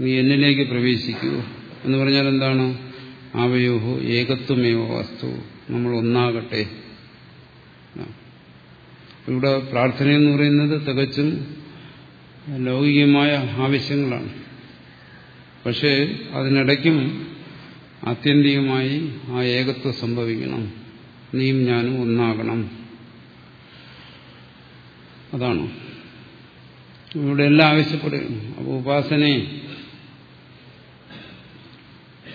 നീ എന്നിലേക്ക് പ്രവേശിക്കൂ. എന്ന് പറഞ്ഞാൽ എന്താണ്? ആവയോഹോ ഏകത്വമേവ വസ്തു. നമ്മൾ ഒന്നാകട്ടെ. ഇവിടെ പ്രാർത്ഥന എന്ന് പറയുന്നത് തികച്ചും ലൗകികമായ ആവശ്യങ്ങളാണ്. പക്ഷേ അതിനിടയ്ക്കും ആത്യന്തികമായി ആ ഏകത്വം സംഭവിക്കണം. നീയും ഞാനും ഒന്നാകണം. അതാണ്. ഇവിടെ എല്ലാം ആവശ്യപ്പെടുകയാണ്. അപ്പോൾ ഉപാസനയെ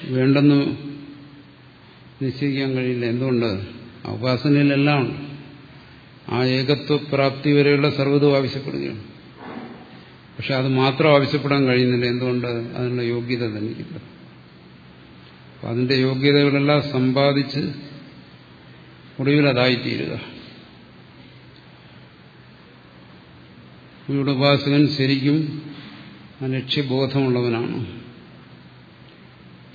വേണ്ടെന്ന് നിശ്ചയിക്കാൻ കഴിയില്ല. എന്തുകൊണ്ട്? ഉപാസനയിലെല്ലാം ഉണ്ട്. ആ ഏകത്വപ്രാപ്തി വരെയുള്ള സർവതും ആവശ്യപ്പെടുകയാണ്. പക്ഷെ അത് മാത്രം ആവശ്യപ്പെടാൻ കഴിയുന്നില്ല. എന്തുകൊണ്ട്? അതിനുള്ള യോഗ്യത തനിക്കില്ല. അതിന്റെ യോഗ്യതകളെല്ലാം സമ്പാദിച്ച് ഒടുവിൽ അതായിത്തീരുക ഇവിടെ ഉപാസകൻ ശരിക്കും ലക്ഷ്യബോധമുള്ളവനാണ്.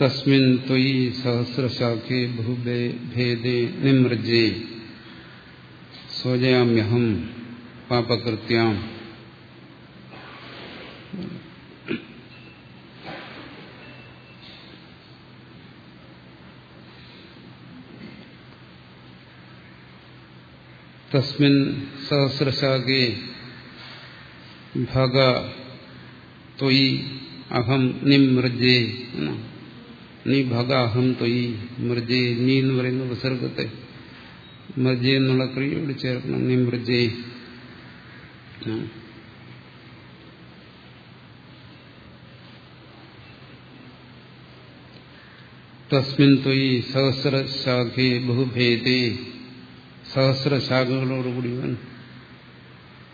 തസ്മിൻ ത്വയി സഹസ്രശാഖേ ബഹുഭേദേ നിമൃജേ. സ്വജയാമ്യഹം പാപകൃത്യാം തസ്മിൻ സഹസ്രശാഖേ ഭഗ ത്വയി അഹം നിമൃജേ നീ ഭഗ അഹം ത്വയി മൃജേ നീ എന്ന് പറയുന്ന വിസർഗത്തെ മൃജേ എന്നുള്ള ക്രിയയോട് ചേർക്കണം നിമൃജേ. തസ്മിൻ ത്വയി സഹസ്രശാഖേ ബഹുഭേദേ. സഹസ്രശാഖകളോടുകൂടിയവൻ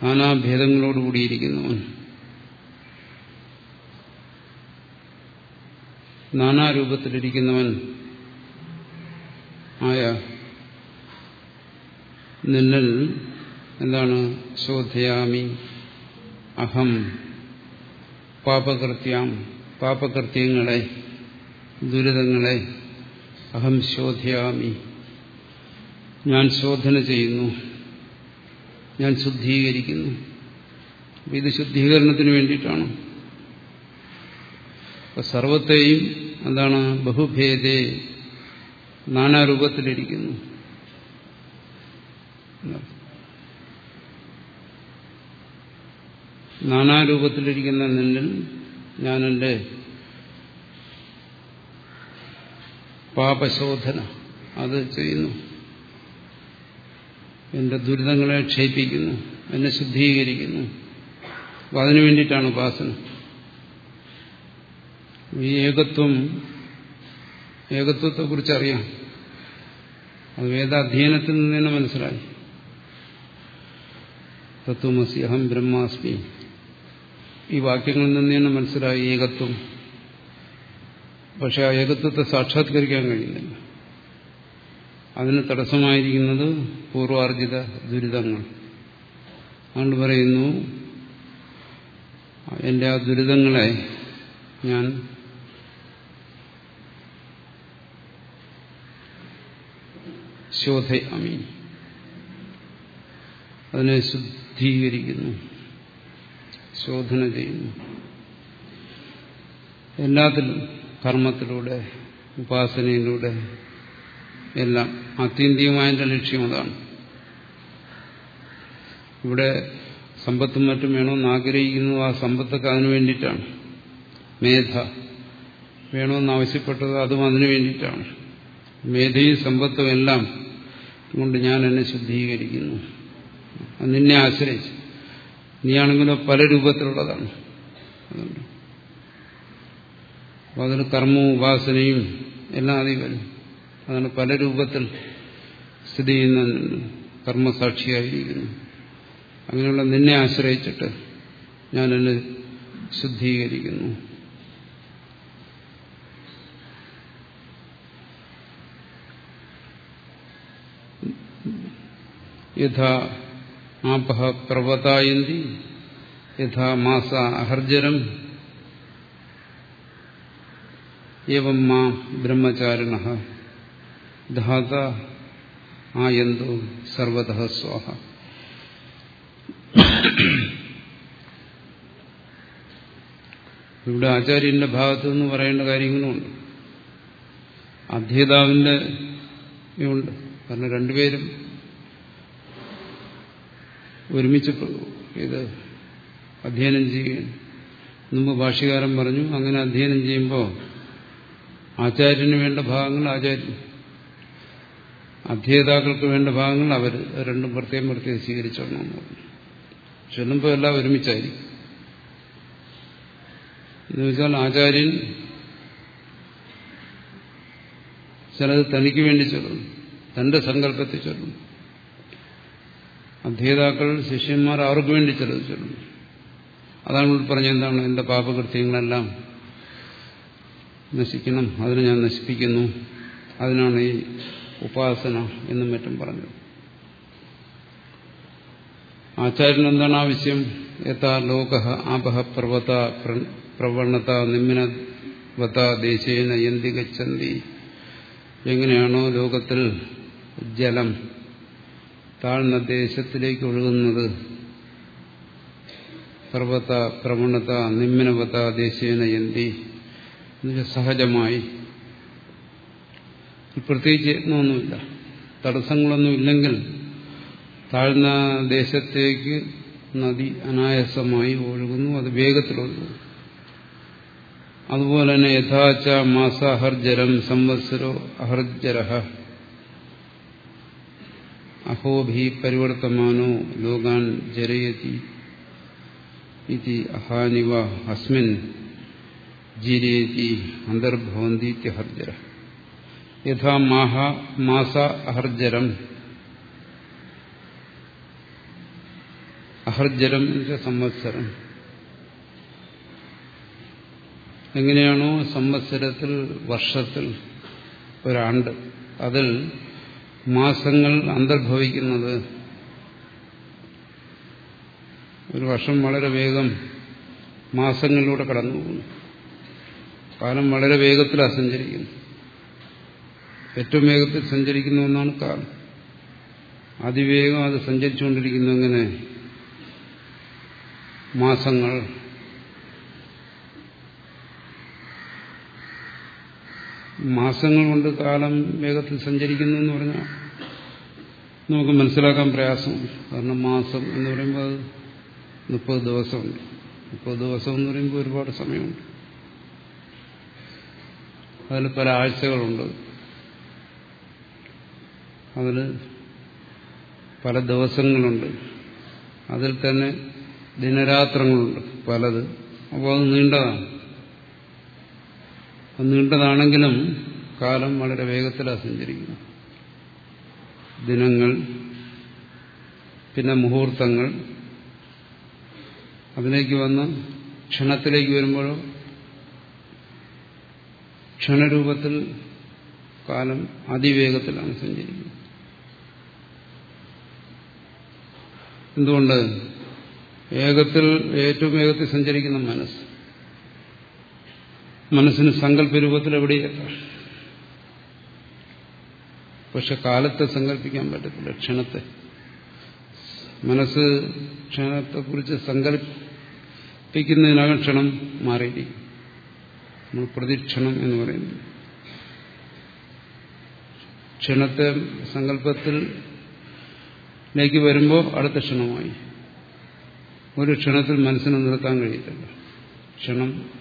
നാനാഭേദങ്ങളോടുകൂടിയിരിക്കുന്നവൻ നാനാരൂപത്തിലിരിക്കുന്നവൻ ആയ നിന്നിൽ എന്താണ്? ശോധയാമി അഹം. പാപകൃത്യം. പാപകൃത്യങ്ങളെ. ദുരിതങ്ങളെ. അഹം ശോധയാമി ഞാൻ ശോധന ചെയ്യുന്നു. ഞാൻ ശുദ്ധീകരിക്കുന്നു. ഇത് ശുദ്ധീകരണത്തിന് വേണ്ടിയിട്ടാണ്. സർവത്തെയും എന്താണ്? ബഹുഭേദേ. നാനാരൂപത്തിലിരിക്കുന്നു. നാനാരൂപത്തിലിരിക്കുന്ന നിന്നിൽ ഞാൻ എന്റെ പാപശോധന അത് ചെയ്യുന്നു. എന്റെ ദുരിതങ്ങളെ ക്ഷയിപ്പിക്കുന്നു. എന്നെ ശുദ്ധീകരിക്കുന്നു. അപ്പം അതിനു വേണ്ടിയിട്ടാണ് ഉപാസന. ഈ ഏകത്വം ഏകത്വത്തെക്കുറിച്ച് അറിയാം അത് വേദാധ്യയനത്തിൽ നിന്ന് തന്നെ മനസ്സിലായി. തത്വമസി അഹം ബ്രഹ്മാസ്മി. ഈ വാക്യങ്ങളിൽ നിന്ന് തന്നെ മനസ്സിലായി ഏകത്വം. പക്ഷെ ആ ഏകത്വത്തെ സാക്ഷാത്കരിക്കാൻ കഴിയുന്നില്ല. അതിന് തടസ്സമായിരിക്കുന്നത് പൂർവാർജിത ദുരിതങ്ങൾ. അതുകൊണ്ട് പറയുന്നു എന്റെ ആ ദുരിതങ്ങളെ ഞാൻ ശോധയാമി അതിനെ ശുദ്ധീകരിക്കുന്നു. ശോധന ചെയ്യുന്നു. എല്ലാത്തിലും കർമ്മത്തിലൂടെ ഉപാസനയിലൂടെ എല്ലാം ആത്യന്തികമായതിന്റെ ലക്ഷ്യം അതാണ്. ഇവിടെ സമ്പത്തും മറ്റും വേണമെന്ന് ആഗ്രഹിക്കുന്നു ആ സമ്പത്തൊക്കെ അതിനു വേണ്ടിയിട്ടാണ്. മേധ വേണമെന്ന് ആവശ്യപ്പെട്ടത് അതും അതിനു വേണ്ടിയിട്ടാണ്. മേധയും സമ്പത്തും എല്ലാം കൊണ്ട് ഞാൻ എന്നെ ശുദ്ധീകരിക്കുന്നു. നിന്നെ ആശ്രയിച്ച്. നീയാണെങ്കിലോ പല രൂപത്തിലുള്ളതാണ്. അപ്പോൾ അതിന് കർമ്മവും ഉപാസനയും എല്ലാം അതിൽ വരും. അതാണ് പല രൂപത്തിൽ സ്ഥിതി ചെയ്യുന്ന കർമ്മസാക്ഷിയായിരിക്കുന്നു. അങ്ങനെയുള്ള നിന്നെ ആശ്രയിച്ചിട്ട് ഞാൻ എന്നെ ശുദ്ധീകരിക്കുന്നു. യഥാ ആപഹ പ്രവതായന്തി യഥാ മാസ അഹർജരം ഏവം മാ ബ്രഹ്മചാരിണ ധാത ആയന്തു സർവത സ്വാഹ ഇവിടെ ആചാര്യന്റെ ഭാഗത്തു നിന്ന് പറയേണ്ട കാര്യങ്ങളുമുണ്ട് അധ്യേതാവിന്റെ ഉണ്ട്. കാരണം രണ്ടുപേരും ഒരുമിച്ച് ഇത് അധ്യയനം ചെയ്യുകയാണ്. മുമ്പ് ഭാഷ്യകാരൻ പറഞ്ഞു അങ്ങനെ അധ്യയനം ചെയ്യുമ്പോൾ ആചാര്യന് വേണ്ട ഭാഗങ്ങൾ ആചാര്യൻ അധ്യേതാക്കൾക്ക് വേണ്ട ഭാഗങ്ങൾ അവർ രണ്ടും പ്രത്യേകം പ്രത്യേകം സ്വീകരിച്ചോളണം ചെല്ലുമ്പോൾ എല്ലാം ഒരുമിച്ചായിരിക്കും. എന്ന് വെച്ചാൽ ആചാര്യൻ ചിലത് തനിക്ക് വേണ്ടി ചൊല്ലും തന്റെ സങ്കല്പത്തിൽ ചൊല്ലുന്നു. അധ്യേതാക്കൾ ശിഷ്യന്മാർ അവർക്ക് വേണ്ടി ചൊല്ലുന്നു അതാണ് ഇവിടെ പറഞ്ഞ എന്താണ് എന്റെ പാപകൃത്യങ്ങളെല്ലാം നശിക്കണം അതിനെ ഞാൻ നശിപ്പിക്കുന്നു അതിനാണ് ഈ ഉപാസന എന്നും മറ്റും പറഞ്ഞത്. ആചാര്യൻ എന്താണ് ആവശ്യം യഥാ ലോക ആപഹ പർവത പ്രവണത നിമ്നവത ദേശേന യന്തി ഗച്ഛന്തി. എങ്ങനെയാണോ ലോകത്തിൽ ജലം താഴ്ന്ന ദേശത്തിലേക്ക് ഒഴുകുന്നത് പർവത പ്രവണത നിമ്നവത ദേശീയന യന്തി സഹജമായി. പ്രത്യേകിച്ച് യത്നമൊന്നുമില്ല. തടസ്സങ്ങളൊന്നും ഇല്ലെങ്കിൽ താഴ്ന്ന ദേശത്തേക്ക് നദി അനായാസമായി ഒഴുകുന്നു അത് വേഗത്തിലൊഴുകുന്നു അതുപോലെ തന്നെ യഥാച്ച മാസാഹർജരം സംവത്സരോ അഹർജര അഹോഭി പരിവർത്തമാനോ ലോകാൻ ജരയതി ഇതി അഹാനിവ അസ്മിൻ ജീരേതി അന്തർഭവന്തിഹർജര യഥാ മാഹ മാസ അഹർജരം അഹർജരം സംവത്സരം എങ്ങനെയാണോ സംവത്സരത്തിൽ വർഷത്തിൽ ഒരാണ്ട് അതിൽ മാസങ്ങൾ അന്തർഭവിക്കുന്നത്. ഒരു വർഷം വളരെ വേഗം മാസങ്ങളിലൂടെ കടന്നു പോകുന്നു. കാലം വളരെ വേഗത്തിലാണ് സഞ്ചരിക്കുന്നു ഏറ്റവും വേഗത്തിൽ സഞ്ചരിക്കുന്ന ഒന്നാണ് കാലം. അതിവേഗം അത് സഞ്ചരിച്ചുകൊണ്ടിരിക്കുന്നു എങ്ങനെ? മാസങ്ങൾ മാസങ്ങൾ കൊണ്ട് കാലം വേഗത്തിൽ സഞ്ചരിക്കുന്നു എന്ന് പറഞ്ഞാൽ നമുക്ക് മനസ്സിലാക്കാൻ പ്രയാസം കാരണം മാസം എന്ന് പറയുമ്പോൾ അത് മുപ്പത് ദിവസമുണ്ട്. മുപ്പത് ദിവസം എന്ന് പറയുമ്പോൾ ഒരുപാട് സമയമുണ്ട്. അതിൽ പല ആഴ്ചകളുണ്ട്. അതിൽ പല ദിവസങ്ങളുണ്ട്. അതിൽ തന്നെ ദിനരാത്രങ്ങളുണ്ട് പലത്. അപ്പോൾ അത് നീണ്ടതാണ്. നീണ്ടതാണെങ്കിലും കാലം വളരെ വേഗത്തിലാണ് സഞ്ചരിക്കുന്നത് ദിനങ്ങൾ പിന്നെ മുഹൂർത്തങ്ങൾ. അതിലേക്ക് വന്ന് ക്ഷണത്തിലേക്ക് വരുമ്പോഴോ ക്ഷണരൂപത്തിൽ കാലം അതിവേഗത്തിലാണ് സഞ്ചരിക്കുന്നത്. എന്തുകൊണ്ട്? വേഗത്തിൽ ഏറ്റവും വേഗത്തിൽ സഞ്ചരിക്കുന്ന മനസ്സ്. മനസ്സിന് സങ്കല്പരൂപത്തിൽ എവിടെയെത്താം പക്ഷെ കാലത്തെ സങ്കല്പിക്കാൻ പറ്റത്തില്ല. ക്ഷണത്തെ. മനസ്സ് ക്ഷണത്തെ ക്ഷണത്തെക്കുറിച്ച് സങ്കല്പിക്കുന്നതിനകം ക്ഷണം മാറിയിരിക്കും. നമ്മൾ പ്രതിക്ഷണം എന്ന് പറയുന്നത്. ക്ഷണത്തെ സങ്കല്പത്തിലേക്ക് വരുമ്പോൾ അടുത്ത ക്ഷണമായി. ഒരു ക്ഷണത്തിൽ മനസ്സിനെ നിർത്താൻ കഴിയത്തില്ല. ക്ഷണം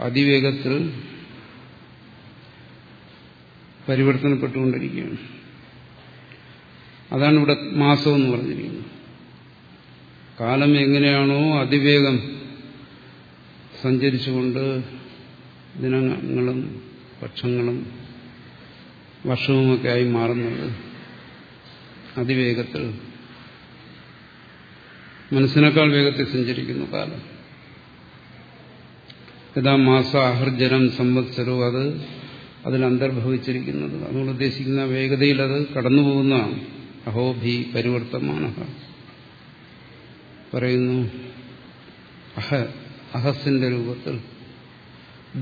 അതിവേഗത്തിൽ പരിവർത്തനപ്പെട്ടുകൊണ്ടിരിക്കുകയാണ്. അതാണ് ഇവിടെ മാസം എന്ന് പറഞ്ഞിരിക്കുന്നത്. കാലം എങ്ങനെയാണോ അതിവേഗം സഞ്ചരിച്ചുകൊണ്ട് ദിനങ്ങളും പക്ഷങ്ങളും വർഷവുമൊക്കെ ആയി മാറുന്നത് അതിവേഗത്തിൽ മനസ്സിനേക്കാൾ വേഗത്തിൽ സഞ്ചരിക്കുന്നു കാലം. യഥാ മാസ അഹർജനം സംവത്സരവും അത് അതിൽ അന്തർഭവിച്ചിരിക്കുന്നത് ഉദ്ദേശിക്കുന്ന വേഗതയിൽ അത് കടന്നുപോകുന്നതാണ് അഹോഭി പരിവർത്തമാണ്. പറയുന്നു അഹ അഹസിന്റെ രൂപത്തിൽ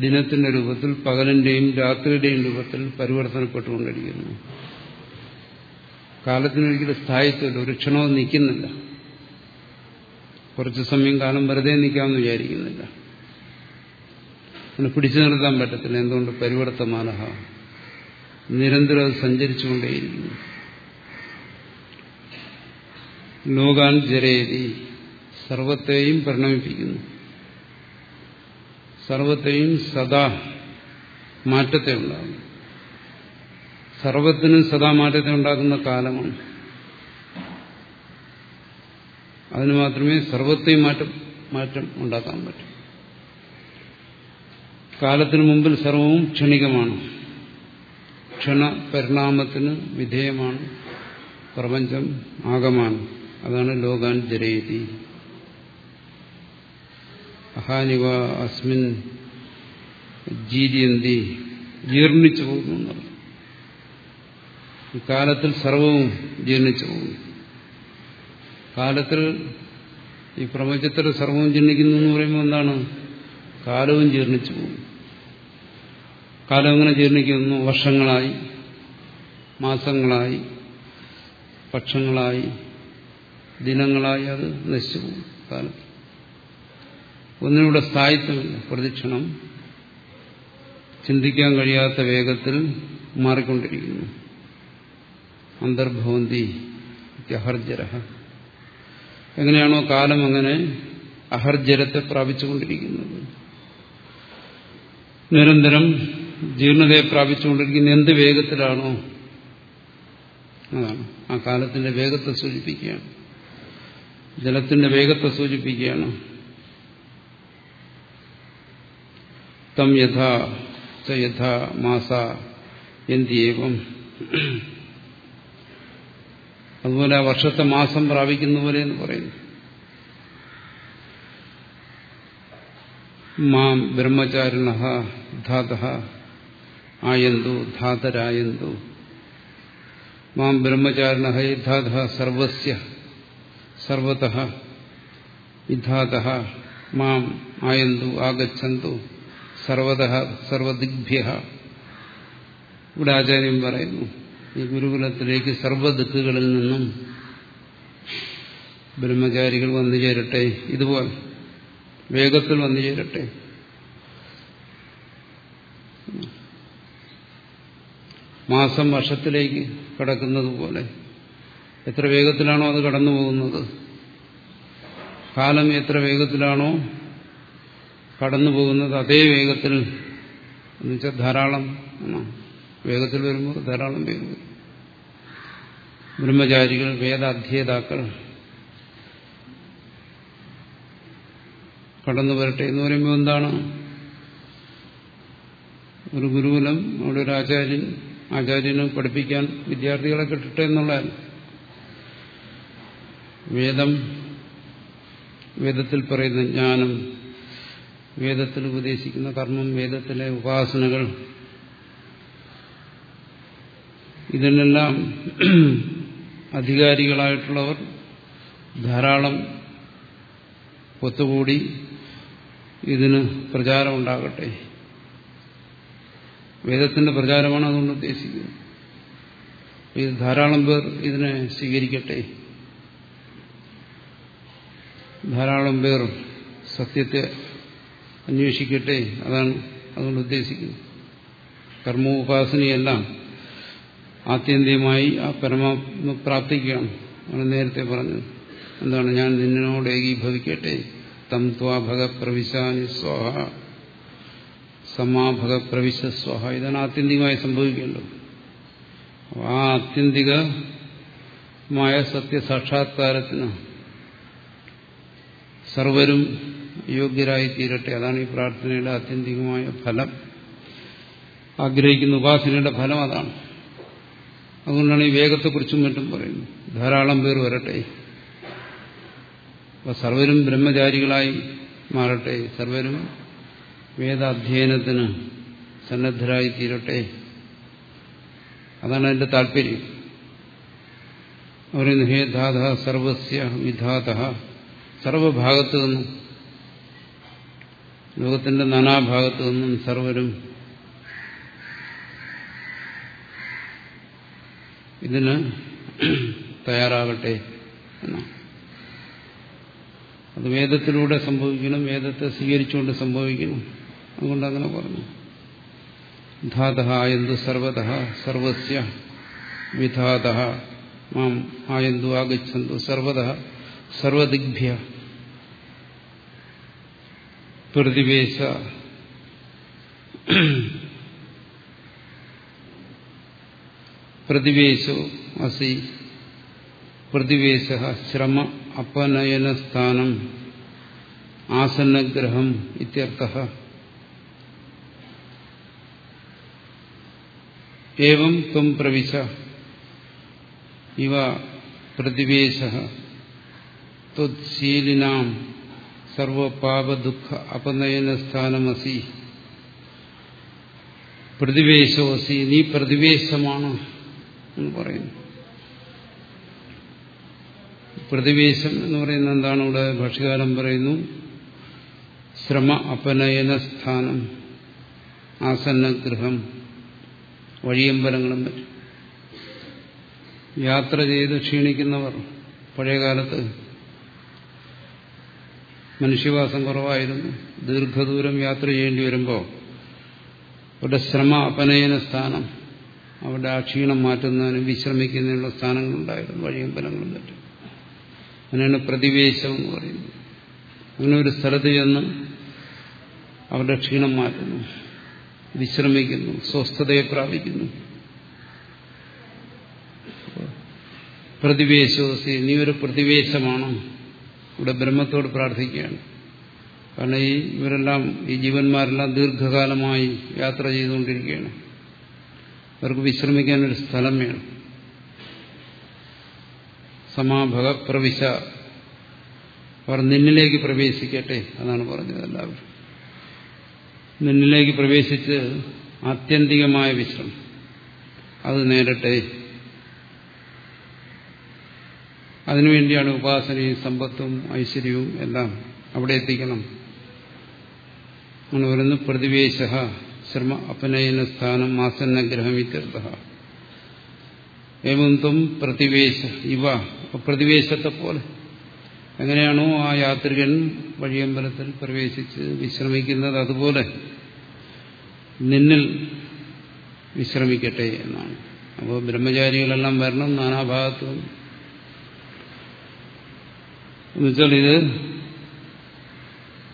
ദിനത്തിന്റെ രൂപത്തിൽ പകലിന്റെയും രാത്രിയുടെയും രൂപത്തിൽ പരിവർത്തനപ്പെട്ടുകൊണ്ടിരിക്കുന്നു. കാലത്തിനൊരിക്കലും സ്ഥായിത്വമില്ല ഒരു ക്ഷണവും നിൽക്കുന്നില്ല. കുറച്ചു സമയം കാലം വെറുതെ നിൽക്കാമെന്ന് വിചാരിക്കുന്നില്ല. അതിനെ പിടിച്ചു നിർത്താൻ പറ്റത്തില്ല. എന്തുകൊണ്ട് പരിവർത്തമാനഹ നിരന്തരം അത് സഞ്ചരിച്ചുകൊണ്ടേയിരിക്കുന്നു. ലോകാൻ ജരേതി സർവത്തെയും പരിണമിപ്പിക്കുന്നു. സർവത്തെയും സദാ മാറ്റത്തെ ഉണ്ടാകുന്നു സർവത്തിനും സദാ മാറ്റത്തെ ഉണ്ടാക്കുന്ന കാലമാണ്. അതിന് മാത്രമേ സർവത്തെയും മാറ്റം മാറ്റം ഉണ്ടാക്കാൻ പറ്റൂ. കാലത്തിനു മുമ്പിൽ സർവവും ക്ഷണികമാണ്. ക്ഷണ പരിണാമത്തിന് വിധേയമാണ്. പ്രപഞ്ചം ആകമാണ് അതാണ് ലോകാൻ ജരയതി അഹാനിവ അസ്മിൻ ജീര്യന്തി ജീർണിച്ചു പോകുന്നു കാലത്തിൽ സർവവും ജീർണിച്ചു പോകുന്നു. കാലത്തിൽ ഈ പ്രപഞ്ചത്തിൽ സർവവും ജീർണിക്കുന്നു എന്ന് പറയുമ്പോൾ എന്താണ്? കാലവും ജീർണിച്ചു പോകും കാലം എങ്ങനെ ജീർണിക്കുന്നു. വർഷങ്ങളായി മാസങ്ങളായി പക്ഷങ്ങളായി ദിനങ്ങളായി അത് നശിച്ചു പോകും കാലം ഒന്നിനൂടെ സ്ഥായിത്വമില്ല പ്രദക്ഷിണം ചിന്തിക്കാൻ കഴിയാത്ത വേഗത്തിൽ മാറിക്കൊണ്ടിരിക്കുന്നു. അന്തർഭവന്തി അഹർജര എങ്ങനെയാണോ കാലം അങ്ങനെ അഹർജരത്തെ പ്രാപിച്ചുകൊണ്ടിരിക്കുന്നത്. നിരന്തരം ജീർണതയെ പ്രാപിച്ചുകൊണ്ടിരിക്കുന്ന എന്ത് വേഗത്തിലാണോ? അതാണ്. ആ കാലത്തിന്റെ വേഗത്തെ സൂചിപ്പിക്കുകയാണ്. ജലത്തിന്റെ വേഗത്തെ സൂചിപ്പിക്കുകയാണ്. തം യഥാ ച യഥാ മാസ എന്തിയേവം. അതുപോലെ ആ വർഷത്തെ മാസം പ്രാപിക്കുന്ന പോലെ എന്ന് പറയുന്നു. മാം ബ്രഹ്മചാരിണ ധാത ആയന്തു ധാതരായന്തു. മാം ബ്രഹ്മചാരിണ ധാത സർവസ്യ സർവത വിധാത. മാം ആയന്തു ആഗച്ഛന്തു സർവത സർവദിഗ്ഭ്യ. ഇവിടെ ആചാര്യം പറയുന്നു ഈ ഗുരുകുലത്തിലേക്ക് സർവദിക്കുകളിൽ നിന്നും ബ്രഹ്മചാരികൾ വന്നു ചേരട്ടെ ഇതുപോലെ വേഗത്തിൽ വന്നു ചേരട്ടെ. മാസം വർഷത്തിലേക്ക് കടക്കുന്നത് പോലെ. എത്ര വേഗത്തിലാണോ അത് കടന്നു പോകുന്നത്? കാലം എത്ര വേഗത്തിലാണോ കടന്നു പോകുന്നത് അതേ വേഗത്തിൽ? എന്നുവെച്ചാൽ ധാരാളം വേഗത്തിൽ വരുമ്പോൾ ധാരാളം പേര് വരും. ബ്രഹ്മചാരികൾ വേദാധ്യേതാക്കൾ കടന്നു വരട്ടെ എന്ന് പറയുമ്പോൾ എന്താണ്? ഒരു ഗുരുകുലം അവിടെ ഒരു ആചാര്യൻ ആചാര്യന് പഠിപ്പിക്കാൻ വിദ്യാർത്ഥികളെ കിട്ടട്ടെ എന്നുള്ളതാണ് വേദം വേദത്തിൽ പറയുന്ന ജ്ഞാനം വേദത്തിൽ ഉപദേശിക്കുന്ന കർമ്മം വേദത്തിലെ ഉപാസനകൾ ഇതിനെല്ലാം അധികാരികളായിട്ടുള്ളവർ ധാരാളം ഒത്തുകൂടി ഇതിന് പ്രചാരം ഉണ്ടാകട്ടെ. വേദത്തിന്റെ പ്രചാരമാണ് അതുകൊണ്ട് ഉദ്ദേശിക്കുന്നത് ഇത് ധാരാളം പേർ ഇതിനെ സ്വീകരിക്കട്ടെ. ധാരാളം പേർ സത്യത്തെ അന്വേഷിക്കട്ടെ. അതാണ് അതുകൊണ്ട് ഉദ്ദേശിക്കുന്നത്. കർമ്മോപാസനയെല്ലാം ആത്യന്തികമായി ആ പരമാത്മ പ്രാപ്തിക്കുകയാണ് ആണ് നേരത്തെ പറഞ്ഞത്. എന്താണ്? ഞാൻ നിന്നോട് ഏകീഭവിക്കട്ടെ. തം ത്വാഭക പ്രവിശാനി സ്വാഹ. പ്രവിശ സ്വാഹ ഇതാണ് ആത്യന്തികമായി സംഭവിക്കേണ്ടത്. ആ ആത്യന്തികമായ സത്യസാക്ഷാത്കാരത്തിന് സർവരും യോഗ്യരായി തീരട്ടെ അതാണ് ഈ പ്രാർത്ഥനയുടെ ആത്യന്തികമായ ഫലം. ആഗ്രഹിക്കുന്ന ഉപാസനയുടെ ഫലം അതാണ്. അതുകൊണ്ടാണ് ഈ വേഗത്തെക്കുറിച്ചും മറ്റും പറയുന്നത്. ധാരാളം പേർ വരട്ടെ. അപ്പൊ സർവരും ബ്രഹ്മചാരികളായി മാറട്ടെ. സർവരും വേദാധ്യയനത്തിന് സന്നദ്ധരായി തീരട്ടെ. അതാണ് എന്റെ താല്പര്യം. പറയുന്നു ഹേ ധാത സർവസ്യ വിധാത. സർവഭാഗത്തു നിന്നും ലോകത്തിന്റെ നാനാഭാഗത്തു നിന്നും സർവരും ഇതിന് തയ്യാറാകട്ടെ എന്നാണ്. അത് വേദത്തിലൂടെ സംഭവിക്കണം വേദത്തെ സ്വീകരിച്ചുകൊണ്ട് സംഭവിക്കണം. അതുകൊണ്ട് അങ്ങനെ പറഞ്ഞു. ധാത ആയന്തു സർവത സർവസ്യ വിധാത മാം ആയന്തു ആഗച്ഛന്തു സർവത സർവദിഗ്ഭ്യ. പ്രതിവേശ പ്രതിവേശോ അസി. പ്രതിവേശ ശ്രമ അപനയനസ്ഥാനം. ആസന്നഗ്രഹം ഇത്യർത്ഥ. ഏവം ത്വം പ്രവിശ. ഇവ പ്രതിവേശ. ത്വശീലിനാം സർവപാപ ദുഃഖ അപനയന സ്ഥാനമസി പ്രതിവേശോസി. നീ പ്രതിവേശമാണ് എന്ന് പറയുന്നു. പ്രതിവേശം എന്ന് പറയുന്നത് എന്താണ് ഇവിടെ? ഭക്ഷ്യകാലം പറയുന്നു. ശ്രമ അപനയന സ്ഥാനം ആസന്നഗൃഹം. വഴിയമ്പലങ്ങളും പറ്റും. യാത്ര ചെയ്ത് ക്ഷീണിക്കുന്നവർ പഴയകാലത്ത് മനുഷ്യവാസം കുറവായിരുന്നു. ദീർഘദൂരം യാത്ര ചെയ്യേണ്ടി വരുമ്പോൾ അവരുടെ ശ്രമ അപനയന സ്ഥാനം അവരുടെ ആ ക്ഷീണം മാറ്റുന്നതിനും വിശ്രമിക്കുന്നതിനുള്ള സ്ഥാനങ്ങളുണ്ടായിരുന്നു. വഴിയമ്പലങ്ങളും മറ്റും അങ്ങനെയാണ് പ്രതിവേശം എന്ന് പറയുന്നത്. അങ്ങനെ ഒരു സ്ഥലത്ത് ചെന്ന് അവരുടെ ക്ഷീണം മാറ്റുന്നു. വിശ്രമിക്കുന്നു സ്വസ്ഥതയെ പ്രാപിക്കുന്നു. പ്രതിവേശോസി നീ ഒരു പ്രതിവേശമാണ്. ഇവിടെ ബ്രഹ്മത്തോട് പ്രാർത്ഥിക്കുകയാണ്. കാരണം ഈ ഇവരെല്ലാം ഈ ജീവന്മാരെല്ലാം ദീർഘകാലമായി യാത്ര ചെയ്തുകൊണ്ടിരിക്കുകയാണ്. അവർക്ക് വിശ്രമിക്കാൻ ഒരു സ്ഥലം വേണം. സമാഭക പ്രവിശ അവർ നിന്നിലേക്ക് പ്രവേശിക്കട്ടെ എന്നാണ് പറഞ്ഞത് എല്ലാവരും. നിന്നിലേക്ക് പ്രവേശിച്ച് ആത്യന്തികമായ വിശ്രമം. അത് നേരട്ടെ അതിനുവേണ്ടിയാണ് ഉപാസനയും സമ്പത്തും ഐശ്വര്യവും എല്ലാം അവിടെ എത്തിക്കണം. അങ്ങനെ വരുന്നു പ്രതിവേശ ശ്രമ അപനയന സ്ഥാനം ആസന്നഗ്രഹം ഇത്യർത്ഥ ഏവന്തും പ്രതിവേശ ഇവ പ്രതിവേശത്തെ പോലെ. എങ്ങനെയാണോ ആ യാത്രികൻ വഴിയമ്പലത്തിൽ പ്രവേശിച്ച് വിശ്രമിക്കുന്നത് അതുപോലെ നിന്നിൽ വിശ്രമിക്കട്ടെ എന്നാണ്. അപ്പോൾ ബ്രഹ്മചാരികളെല്ലാം വരണം നാനാഭാഗത്തും. എന്നുവെച്ചാൽ ഇത്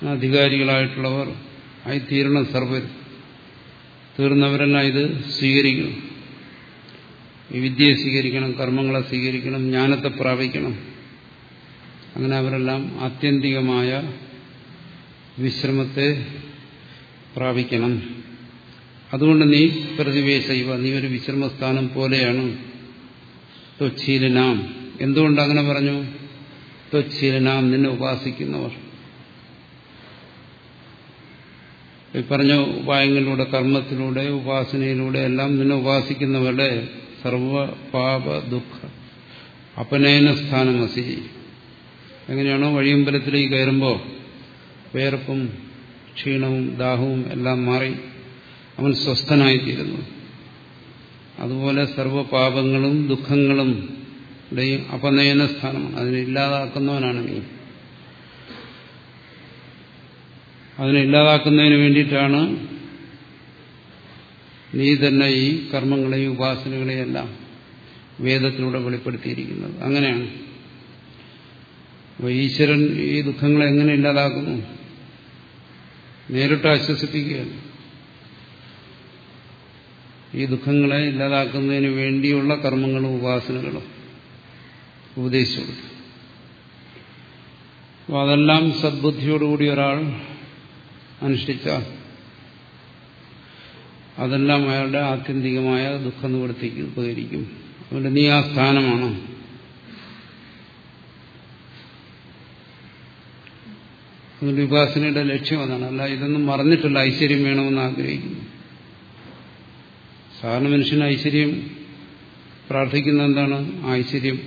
അധികാരികളായിട്ടുള്ളവർ ആയി തീരണം സർവർ തീർന്നവരെല്ലാം ഇത് സ്വീകരിക്കണം. ഈ വിദ്യയെ സ്വീകരിക്കണം കർമ്മങ്ങളെ സ്വീകരിക്കണം ജ്ഞാനത്തെ പ്രാപിക്കണം. അങ്ങനെ അവരെല്ലാം ആത്യന്തികമായ വിശ്രമത്തെ പ്രാപിക്കണം. അതുകൊണ്ട് നീ പ്രതിവേശ ഇവ നീ ഒരു വിശ്രമസ്ഥാനം പോലെയാണ്. ത്വച്ഛീലനാം. എന്തുകൊണ്ട് അങ്ങനെ പറഞ്ഞു? ത്വച്ഛീലനാം നിന്നെ ഉപാസിക്കുന്നവർ. പറഞ്ഞ ഉപായങ്ങളിലൂടെ കർമ്മത്തിലൂടെ ഉപാസനയിലൂടെ എല്ലാം നിന്നെ ഉപാസിക്കുന്നവരുടെ സർവ പാപ ദുഃഖ അപനയന സ്ഥാനമസി എങ്ങനെയാണോ വഴിയമ്പലത്തിലേക്ക് കയറുമ്പോൾ വേർപ്പും ക്ഷീണവും ദാഹവും എല്ലാം മാറി അവൻ സ്വസ്ഥനായിത്തീരുന്നു. അതുപോലെ സർവപാപങ്ങളും ദുഃഖങ്ങളും അപനയന സ്ഥാനമാണ്. അതിനെ ഇല്ലാതാക്കുന്നവനാണ് നീ. അതിനെ ഇല്ലാതാക്കുന്നതിന് വേണ്ടിയിട്ടാണ് നീ തന്നെ ഈ കർമ്മങ്ങളെയും ഉപാസനകളെയും എല്ലാം വേദത്തിലൂടെ വെളിപ്പെടുത്തിയിരിക്കുന്നത്. അങ്ങനെയാണ്. അപ്പോൾ ഈശ്വരൻ ഈ ദുഃഖങ്ങളെ എങ്ങനെ ഇല്ലാതാക്കുന്നു? നേരിട്ട് ആശ്വസിപ്പിക്കുകയാണ്. ഈ ദുഃഖങ്ങളെ ഇല്ലാതാക്കുന്നതിന് വേണ്ടിയുള്ള കർമ്മങ്ങളും ഉപാസനകളും ഉപദേശിച്ചു കൊടുത്തു അപ്പോൾ അതെല്ലാം സദ്ബുദ്ധിയോടുകൂടി ഒരാൾ അനുഷ്ഠിച്ചാൽ അതെല്ലാം അയാളുടെ ആത്യന്തികമായ ദുഃഖ നിവൃത്തിക്ക് ഉപകരിക്കും. അതുകൊണ്ട് നീ ആ സ്ഥാനമാണ്. അതുകൊണ്ട് ഉപാസനയുടെ ലക്ഷ്യം അതാണ്. അല്ല ഇതൊന്നും മറന്നിട്ടില്ല ഐശ്വര്യം വേണമെന്ന് ആഗ്രഹിക്കുന്നു. സാധാരണ മനുഷ്യന് ഐശ്വര്യം പ്രാർത്ഥിക്കുന്ന എന്താണ്? ഐശ്വര്യം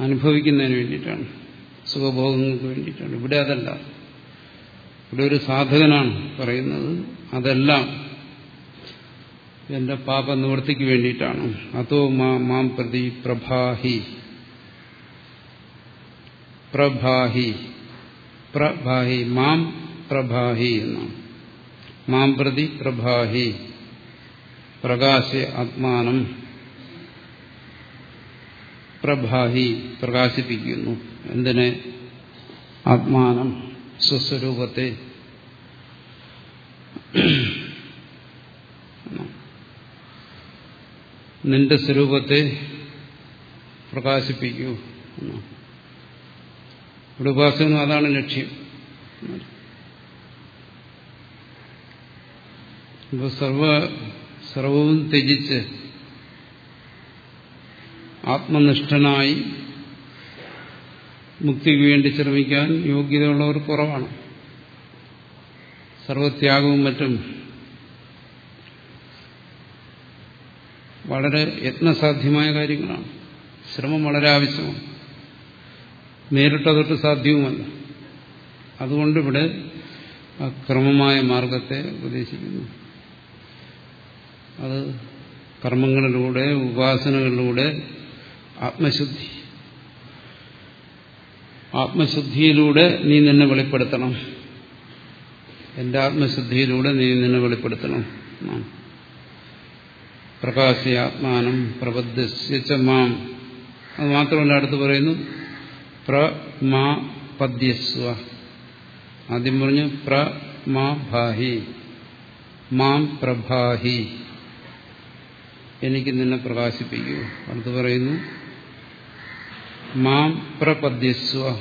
അനുഭവിക്കുന്നതിന് വേണ്ടിയിട്ടാണ്. സുഖഭോഗങ്ങൾക്ക് വേണ്ടിയിട്ടാണ്. ഇവിടെ അതല്ല. ഇവിടെ ഒരു സാധകനാണ് പറയുന്നത്. അതെല്ലാം എന്റെ പാപ നിവൃത്തിക്ക് വേണ്ടിയിട്ടാണ്. അതോ മാം പ്രതി പ്രഭാഹി. പ്രഭാഹി. പ്രഭാഹി മാം പ്രഭാഹി എന്നാണ്. മാം പ്രതി പ്രഭാഹി. പ്രകാശ ആത്മാനം പ്രഭാഹി പ്രകാശിപ്പിക്കുന്നു. എന്തിനെ? ആത്മാനം സ്വസ്വരൂപത്തെ നിന്റെ സ്വരൂപത്തെ പ്രകാശിപ്പിക്കൂ ഇവിടെ ഉപാസനം അതാണ് ലക്ഷ്യം. സർവ സർവവും ത്യജിച്ച് ആത്മനിഷ്ഠനായി മുക്തിക്ക് വേണ്ടി ശ്രമിക്കാൻ യോഗ്യതയുള്ളവർ കുറവാണ്. സർവത്യാഗവും മറ്റും വളരെ യത്നസാധ്യമായ കാര്യങ്ങളാണ്. ശ്രമം വളരെ ആവശ്യമാണ്. നേരിട്ടതൊട്ട് സാധ്യവുമല്ല അതുകൊണ്ടിവിടെ ഇവിടെ മാർഗത്തെ ഉപദേശിക്കുന്നു. അത് കർമ്മങ്ങളിലൂടെ ഉപാസനകളിലൂടെ ആത്മശുദ്ധി. ആത്മശുദ്ധിയിലൂടെ നീ നിന്നെ വെളിപ്പെടുത്തണം. എന്റെ ആത്മശുദ്ധിയിലൂടെ നീ നിന്നെ വെളിപ്പെടുത്തണം. പ്രകാശി ആത്മാനം പ്രബദ്ധ അത് മാത്രമല്ല അടുത്ത് പറയുന്നു പ്ര മാ പദ്യസ്വ ആദ്യം പറഞ്ഞു പ്രമാഭാഹി. മാം പ്രഭാഹി. എനിക്ക് നിന്നെ പ്രകാശിപ്പിക്കൂ. അടുത്ത് പറയുന്നു മാം പ്രപദ്യസ്വ.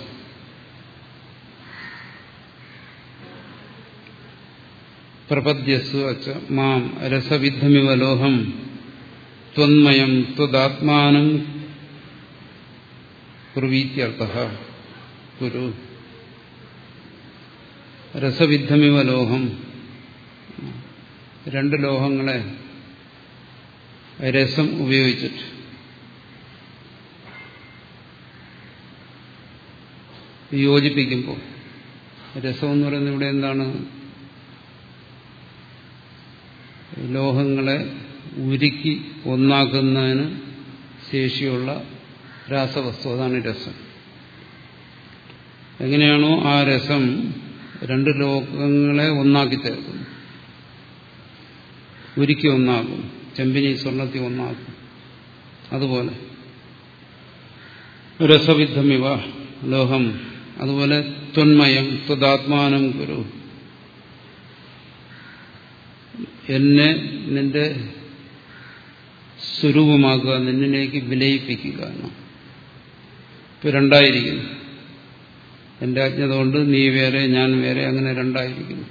പ്രപദ്യസ്വ മാം രസവിദ്ധമിവ ലോഹം ത്വന്മയം ത്വദാത്മാനം കുർവീത്യർത്ഥ കുരു രസവിദ്ധമിവ ലോഹം രണ്ട് ലോഹങ്ങളെ രസം ഉപയോഗിച്ചിട്ട്. യോജിപ്പിക്കുമ്പോൾ. രസം എന്ന് പറയുന്നത് ഇവിടെ എന്താണ്? ലോഹങ്ങളെ ഉരുക്കി ഒന്നാക്കുന്നതിന് ശേഷിയുള്ള രാസവസ്തു. അതാണ് രസം. എങ്ങനെയാണോ ആ രസം രണ്ട് ലോകങ്ങളെ ഒന്നാക്കി ചേർക്കുന്നു. ഉരുക്കി ഒന്നാകും ചെമ്പിനി സ്വർണത്തി ഒന്നാകും അതുപോലെ. രസവിദ്ധമിവ ലോഹം. അതുപോലെ ത്വന്മയം ത്വദാത്മാനം ഗുരു. എന്നെ നിന്റെ സ്വരൂപമാക്കുക നിന്നിലേക്ക് വിലയിപ്പിക്കുക ഇപ്പൊ രണ്ടായിരിക്കുന്നു. എന്റെ അജ്ഞത കൊണ്ട് നീ വേറെ ഞാൻ വേറെ അങ്ങനെ രണ്ടായിരിക്കുന്നു.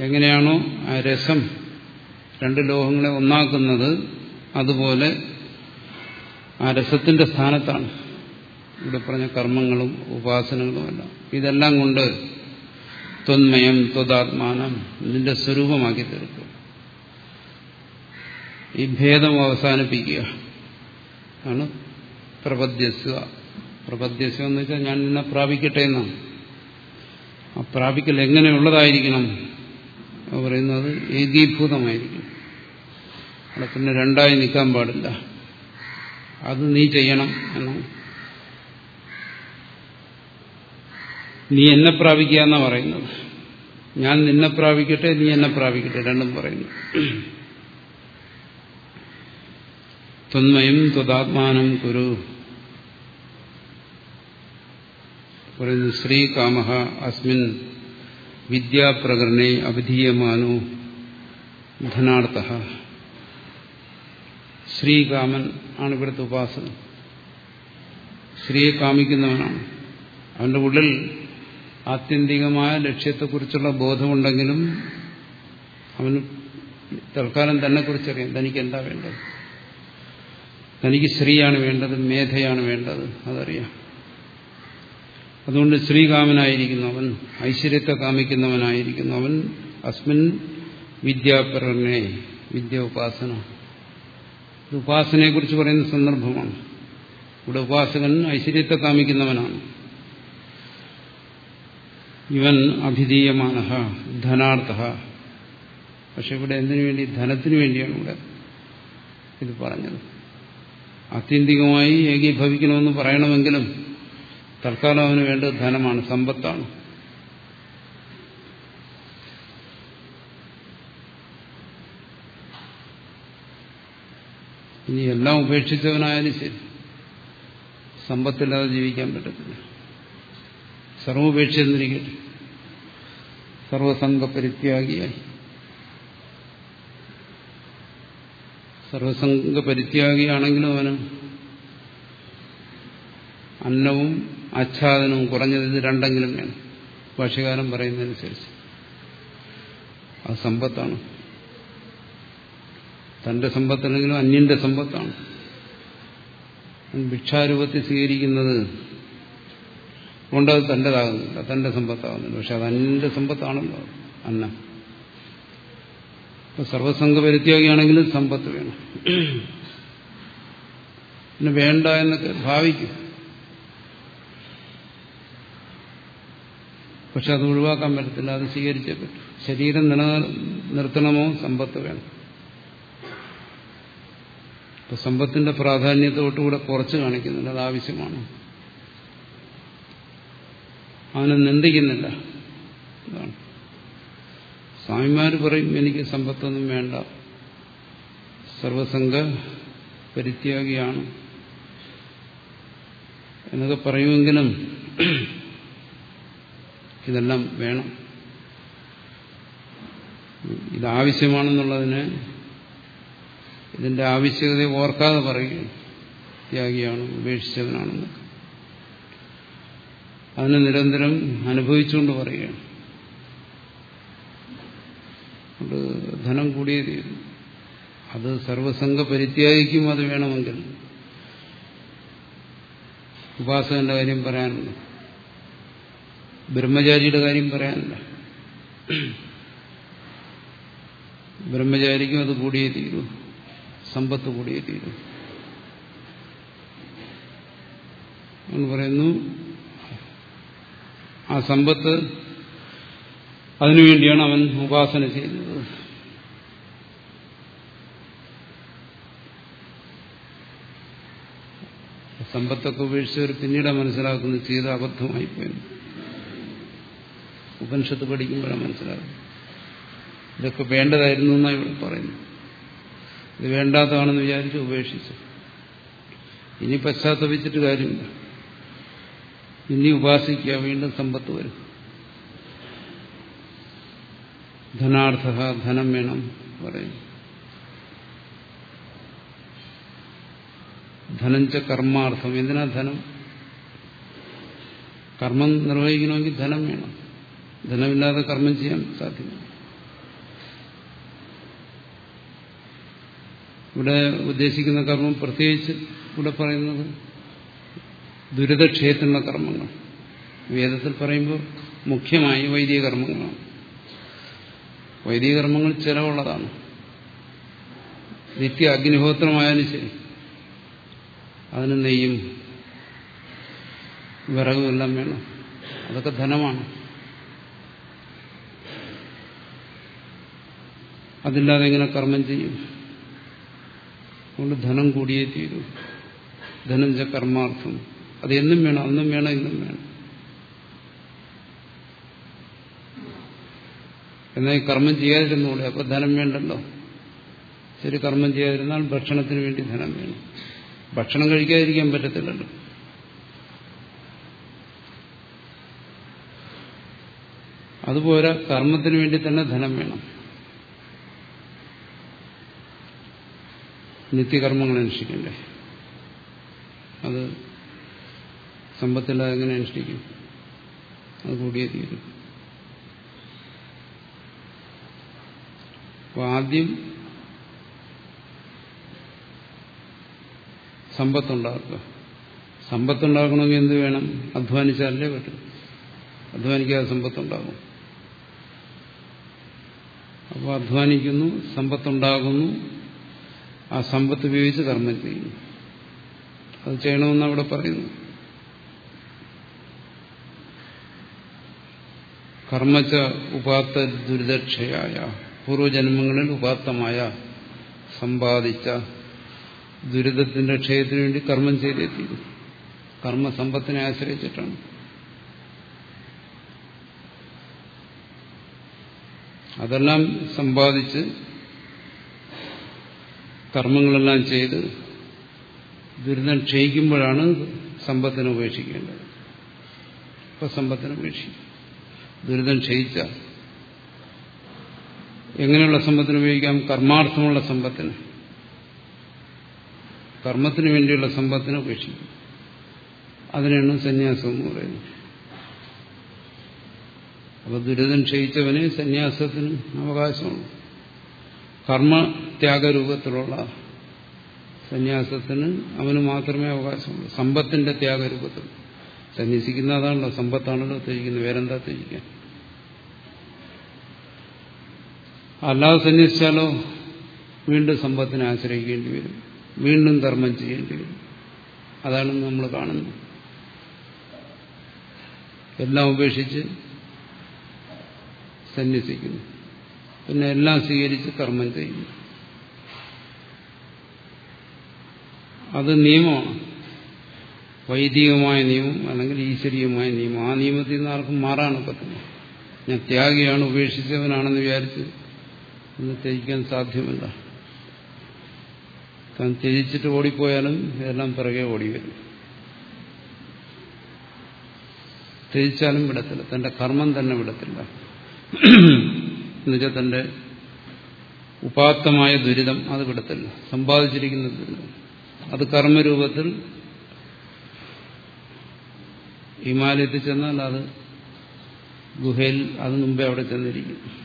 എങ്ങനെയാണോ ആ രസം രണ്ട് ലോഹങ്ങളെ ഒന്നാക്കുന്നത് അതുപോലെ ആ രസത്തിന്റെ സ്ഥാനത്താണ്. ഇവിടെ പറഞ്ഞ കർമ്മങ്ങളും ഉപാസനകളും എല്ലാം. ഇതെല്ലാം കൊണ്ട് ത്വന്മയം ത്വതാത്മാനം നിന്റെ സ്വരൂപമാക്കി തീർക്കും. ഈ ഭേദം അവസാനിപ്പിക്കുക. ആണ് പ്രപദ്യസ്വ. പ്രപദ്യസ്വ എന്ന് വെച്ചാൽ ഞാൻ നിന്നെ പ്രാപിക്കട്ടെ എന്നാണ് ആ പ്രാപിക്കൽ എങ്ങനെയുള്ളതായിരിക്കണം? പറയുന്നത് ഏകീഭൂതമായിരിക്കും അവിടെ പിന്നെ രണ്ടായി നിൽക്കാൻ പാടില്ല. അത് നീ ചെയ്യണം എന്നാണ് നീ എന്നെ പ്രാപിക്കുക എന്നാ പറയുന്നത്. ഞാൻ നിന്നെ പ്രാപിക്കട്ടെ നീ എന്നെ പ്രാപിക്കട്ടെ രണ്ടും പറയുന്നു. ത്വന്മയും ത്വതാത്മാനം കുരു. പറയുന്നു ശ്രീകാമഹ അസ്മിൻ വിദ്യാപ്രകരണേ അഭിധീയമാനോ ധനാർത്ഥ ശ്രീകാമൻ ആണ് ഇവിടുത്തെ ഉപാസന ശ്രീയെ കാമിക്കുന്നവനാണ്. അവന്റെ ഉള്ളിൽ ആത്യന്തികമായ ലക്ഷ്യത്തെക്കുറിച്ചുള്ള ബോധമുണ്ടെങ്കിലും അവന് തൽക്കാലം തന്നെ കുറിച്ചറിയാം തനിക്ക് എന്താ വേണ്ടത്? തനിക്ക് സ്ത്രീയാണ് വേണ്ടത് മേധയാണ് വേണ്ടത് അതറിയാം. അതുകൊണ്ട് ശ്രീകാമനായിരിക്കുന്നു അവൻ ഐശ്വര്യത്തെ കാമിക്കുന്നവനായിരിക്കുന്നു അവൻ അസ്മിൻ വിദ്യാപരനെ വിദ്യ ഉപാസന. ഇത് ഉപാസനയെക്കുറിച്ച് പറയുന്ന സന്ദർഭമാണ്. ഇവിടെ ഉപാസകൻ ഐശ്വര്യത്തെ കാമിക്കുന്നവനാണ്. ഇവൻ അഭിധീയമാന ധനാർത്ഥ പക്ഷെ ഇവിടെ എന്തിനു വേണ്ടി? ധനത്തിനു വേണ്ടിയാണ് ഇവിടെ ഇത് പറഞ്ഞത്. ആത്യന്തികമായി ഏകീഭവിക്കണമെന്ന് പറയണമെങ്കിലും തൽക്കാലം അവന് വേണ്ടത് ധനമാണ് സമ്പത്താണ്. ഇനി എല്ലാം ഉപേക്ഷിച്ചവനായാലും ശരി. സമ്പത്തില്ലാതെ ജീവിക്കാൻ പറ്റത്തില്ല. സർവോപേക്ഷിച്ചിരിക്കട്ടെ സർവസംഘ സർവസംഘ പരിത്യാഗിയാണെങ്കിലും അവന് അന്നവും ആച്ഛാദനവും കുറഞ്ഞത് ഇത് രണ്ടെങ്കിലും വേണം. ഭാഷകാരം പറയുന്നതനുസരിച്ച്. അത് സമ്പത്താണ്. തന്റെ സമ്പത്തല്ലെങ്കിലും അന്യന്റെ സമ്പത്താണ്. ഭിക്ഷാരൂപത്തിൽ സ്വീകരിക്കുന്നത് കൊണ്ടത് തന്റെതാകുന്നില്ല തന്റെ സമ്പത്താകുന്നില്ല. പക്ഷെ അത് അന്യന്റെ സമ്പത്താണല്ലോ അന്നം. സർവസംഘ പരിത്യാഗിയാണെങ്കിലും സമ്പത്ത് വേണം. പിന്നെ വേണ്ട എന്നൊക്കെ ഭാവിക്കും. പക്ഷെ അത് ഒഴിവാക്കാൻ പറ്റത്തില്ല അത് സ്വീകരിച്ചേ പറ്റും. ശരീരം നിലനിർത്തണമോ സമ്പത്ത് വേണം. ഇപ്പൊ സമ്പത്തിന്റെ പ്രാധാന്യത്തോട്ടുകൂടെ കുറച്ച് കാണിക്കുന്നുണ്ട് അത് ആവശ്യമാണ്. അവനെ നിന്ദിക്കുന്നില്ല. അതാണ്. സ്വാമിമാർ പറയും എനിക്ക് സമ്പത്തൊന്നും വേണ്ട. സർവസംഘ പരിത്യാഗിയാണ്. എന്നൊക്കെ പറയുമെങ്കിലും ഇതെല്ലാം വേണം. ഇതാവശ്യമാണെന്നുള്ളതിന് ഇതിന്റെ ആവശ്യകത ഓർക്കാതെ പറയുകയാണ് ത്യാഗിയാണ് ഉപേക്ഷിച്ചവനാണെന്നൊക്കെ. അതിനെ നിരന്തരം അനുഭവിച്ചുകൊണ്ട് പറയുകയാണ്. അത് ധനം കൂടിയേ തീരും അത് സർവസംഘ പരിത്യാഗിക്കും അത് വേണമെങ്കിൽ. ഉപാസകന്റെ കാര്യം പറയാനുണ്ട്. ബ്രഹ്മചാരിയുടെ കാര്യം പറയാനില്ല. ബ്രഹ്മചാരിക്കും അത് കൂടിയേ തീരൂ. സമ്പത്ത് കൂടിയേ തീരൂ. പറയുന്നു ആ സമ്പത്ത് അതിനുവേണ്ടിയാണ് അവൻ ഉപാസന ചെയ്യുന്നത്. സമ്പത്തൊക്കെ ഉപേക്ഷിച്ചവർ പിന്നീട് മനസ്സിലാക്കുന്നത് ചെയ്ത അബദ്ധമായി പോയി ഉപനിഷത്ത് പഠിക്കുമ്പോഴാണ് മനസ്സിലാകുന്നത്. ഇതൊക്കെ വേണ്ടതായിരുന്നു എന്നാണ് ഇവിടെ പറയുന്നു ഇത് വേണ്ടാത്തതാണെന്ന് വിചാരിച്ച് ഉപേക്ഷിച്ചു. ഇനി പശ്ചാത്തപിച്ചിട്ട് കാര്യമില്ല. ഇനി ഉപാസിക്കുക വീണ്ടും സമ്പത്ത് വരും. ധനാർത്ഥ ധനം വേണം പറയും. ധനഞ്ച കർമാർത്ഥം. എന്തിനാ ധനം? കർമ്മം നിർവഹിക്കണമെങ്കിൽ ധനം വേണം. ധനമില്ലാതെ കർമ്മം ചെയ്യാൻ സാധ്യമല്ല. ഇവിടെ ഉദ്ദേശിക്കുന്ന കർമ്മം പ്രത്യേകിച്ച് ഇവിടെ പറയുന്നത് ദുരിതക്ഷയത്തിനുള്ള കർമ്മങ്ങൾ. വേദത്തിൽ പറയുമ്പോൾ മുഖ്യമായി വൈദിക കർമ്മങ്ങളാണ്. വൈദിക കർമ്മങ്ങൾ ചിലവുള്ളതാണ്. നിത്യ അഗ്നിഹോത്രമായാലും ശരി. അതിന് നെയ്യും വിറകും എല്ലാം വേണം. അതൊക്കെ ധനമാണ്. അതില്ലാതെ എങ്ങനെ കർമ്മം ചെയ്യും? അതുകൊണ്ട് ധനം കൂടിയേ തീരൂ. ധനം ച കർമാർത്ഥം. അത് എന്നും വേണം അന്നും വേണം ഇന്നും വേണം. എന്നാൽ ഈ കർമ്മം ചെയ്യാതിരുന്നൂടെ അപ്പൊ ധനം വേണ്ടല്ലോ? ശരി കർമ്മം ചെയ്യാതിരുന്നാൽ ഭക്ഷണത്തിന് വേണ്ടി ധനം വേണം. ഭക്ഷണം കഴിക്കാതിരിക്കാൻ പറ്റത്തില്ലല്ലോ. അതുപോലെ കർമ്മത്തിന് വേണ്ടി തന്നെ ധനം വേണം. നിത്യകർമ്മങ്ങൾ അനുഷ്ഠിക്കണ്ടേ? അത് സമ്പത്തില്ലാതെ എങ്ങനെ അനുഷ്ഠിക്കും? അത് കൂടിയേ തീരും. അപ്പോൾ ആദ്യം സമ്പത്തുണ്ടാക്കുക സമ്പത്തുണ്ടാക്കണമെങ്കിൽ എന്ത് വേണം? അധ്വാനിച്ചാലേ പറ്റും. അധ്വാനിക്കാതെ സമ്പത്തുണ്ടാകും. അപ്പോൾ അധ്വാനിക്കുന്നു സമ്പത്തുണ്ടാകുന്നു ആ സമ്പത്ത് ഉപയോഗിച്ച് കർമ്മം ചെയ്യുന്നു. അത് ചെയ്യണമെന്ന് അവിടെ പറയുന്നു. കർമ്മച്ച ഉപാത്ത ദുരിതക്ഷയായ പൂർവജന്മങ്ങളിൽ ഉപാത്തമായ സമ്പാദിച്ച ദുരിതത്തിന്റെ ക്ഷയത്തിന് വേണ്ടി കർമ്മം ചെയ്തെത്തി കർമ്മസമ്പത്തിനെ ആശ്രയിച്ചിട്ടാണ്. അതെല്ലാം സമ്പാദിച്ച് കർമ്മങ്ങളെല്ലാം ചെയ്ത് ദുരിതം ക്ഷയിക്കുമ്പോഴാണ് സമ്പത്തിനെ ഉപേക്ഷിക്കേണ്ടത്. ഇപ്പൊ സമ്പത്തിനെ ഉപേക്ഷിക്കും. ദുരിതം ക്ഷയിച്ച എങ്ങനെയുള്ള സമ്പത്തിന് ഉപയോഗിക്കാം? കർമാർത്ഥമുള്ള സമ്പത്തിന്. കർമ്മത്തിന് വേണ്ടിയുള്ള സമ്പത്തിന് ഉപേക്ഷിക്കും. അതിനാണ് സന്യാസം എന്ന് പറയുന്നത്. അപ്പൊ ദുരിതം ക്ഷയിച്ചവന് സന്യാസത്തിന് അവകാശമുണ്ട്. കർമ്മത്യാഗരൂപത്തിലുള്ള സന്യാസത്തിന് അവന് മാത്രമേ അവകാശമുള്ളൂ. സമ്പത്തിന്റെ ത്യാഗരൂപത്തിൽ. സന്യസിക്കുന്ന അതാണല്ലോ സമ്പത്താണല്ലോ ത്യജിക്കുന്നത് വേറെന്താ ത്യജിക്കാൻ അല്ലാതെ സന്യസിച്ചാലോ വീണ്ടും സമ്പത്തിനെ ആശ്രയിക്കേണ്ടി വരും. വീണ്ടും ധർമ്മം ചെയ്യേണ്ടി വരും. അതാണ് നമ്മൾ കാണുന്നത്. എല്ലാം ഉപേക്ഷിച്ച് സന്യസിക്കുന്നു. പിന്നെ എല്ലാം സ്വീകരിച്ച് കർമ്മം ചെയ്യുന്നു. അത് നിയമമാണ്. വൈദികമായ നിയമം അല്ലെങ്കിൽ ഈശ്വരീയമായ നിയമം. ആ നിയമത്തിൽ നിന്ന് ആർക്കും മാറാനൊക്കത്തില്ല. ഞാൻ ത്യാഗിയാണ് ഉപേക്ഷിച്ചവനാണെന്ന് വിചാരിച്ച് ഒന്ന് ത്യജിക്കാൻ സാധ്യമല്ല. താൻ ത്യജിച്ചിട്ട് ഓടിപ്പോയാലും ഇതെല്ലാം പിറകെ ഓടി വരും. ത്യജിച്ചാലും വിടത്തില്ല. തന്റെ കർമ്മം തന്നെ വിടത്തില്ല. എന്നുവെച്ചാൽ തന്റെ ഉപാത്തമായ ദുരിതം അത് വിടത്തില്ല. സമ്പാദിച്ചിരിക്കുന്ന ദുരിതം. അത് കർമ്മരൂപത്തിൽ ഹിമാലയത്തിൽ ചെന്നാൽ അത് ഗുഹയിൽ അത് മുമ്പേ അവിടെ ചെന്നിരിക്കും.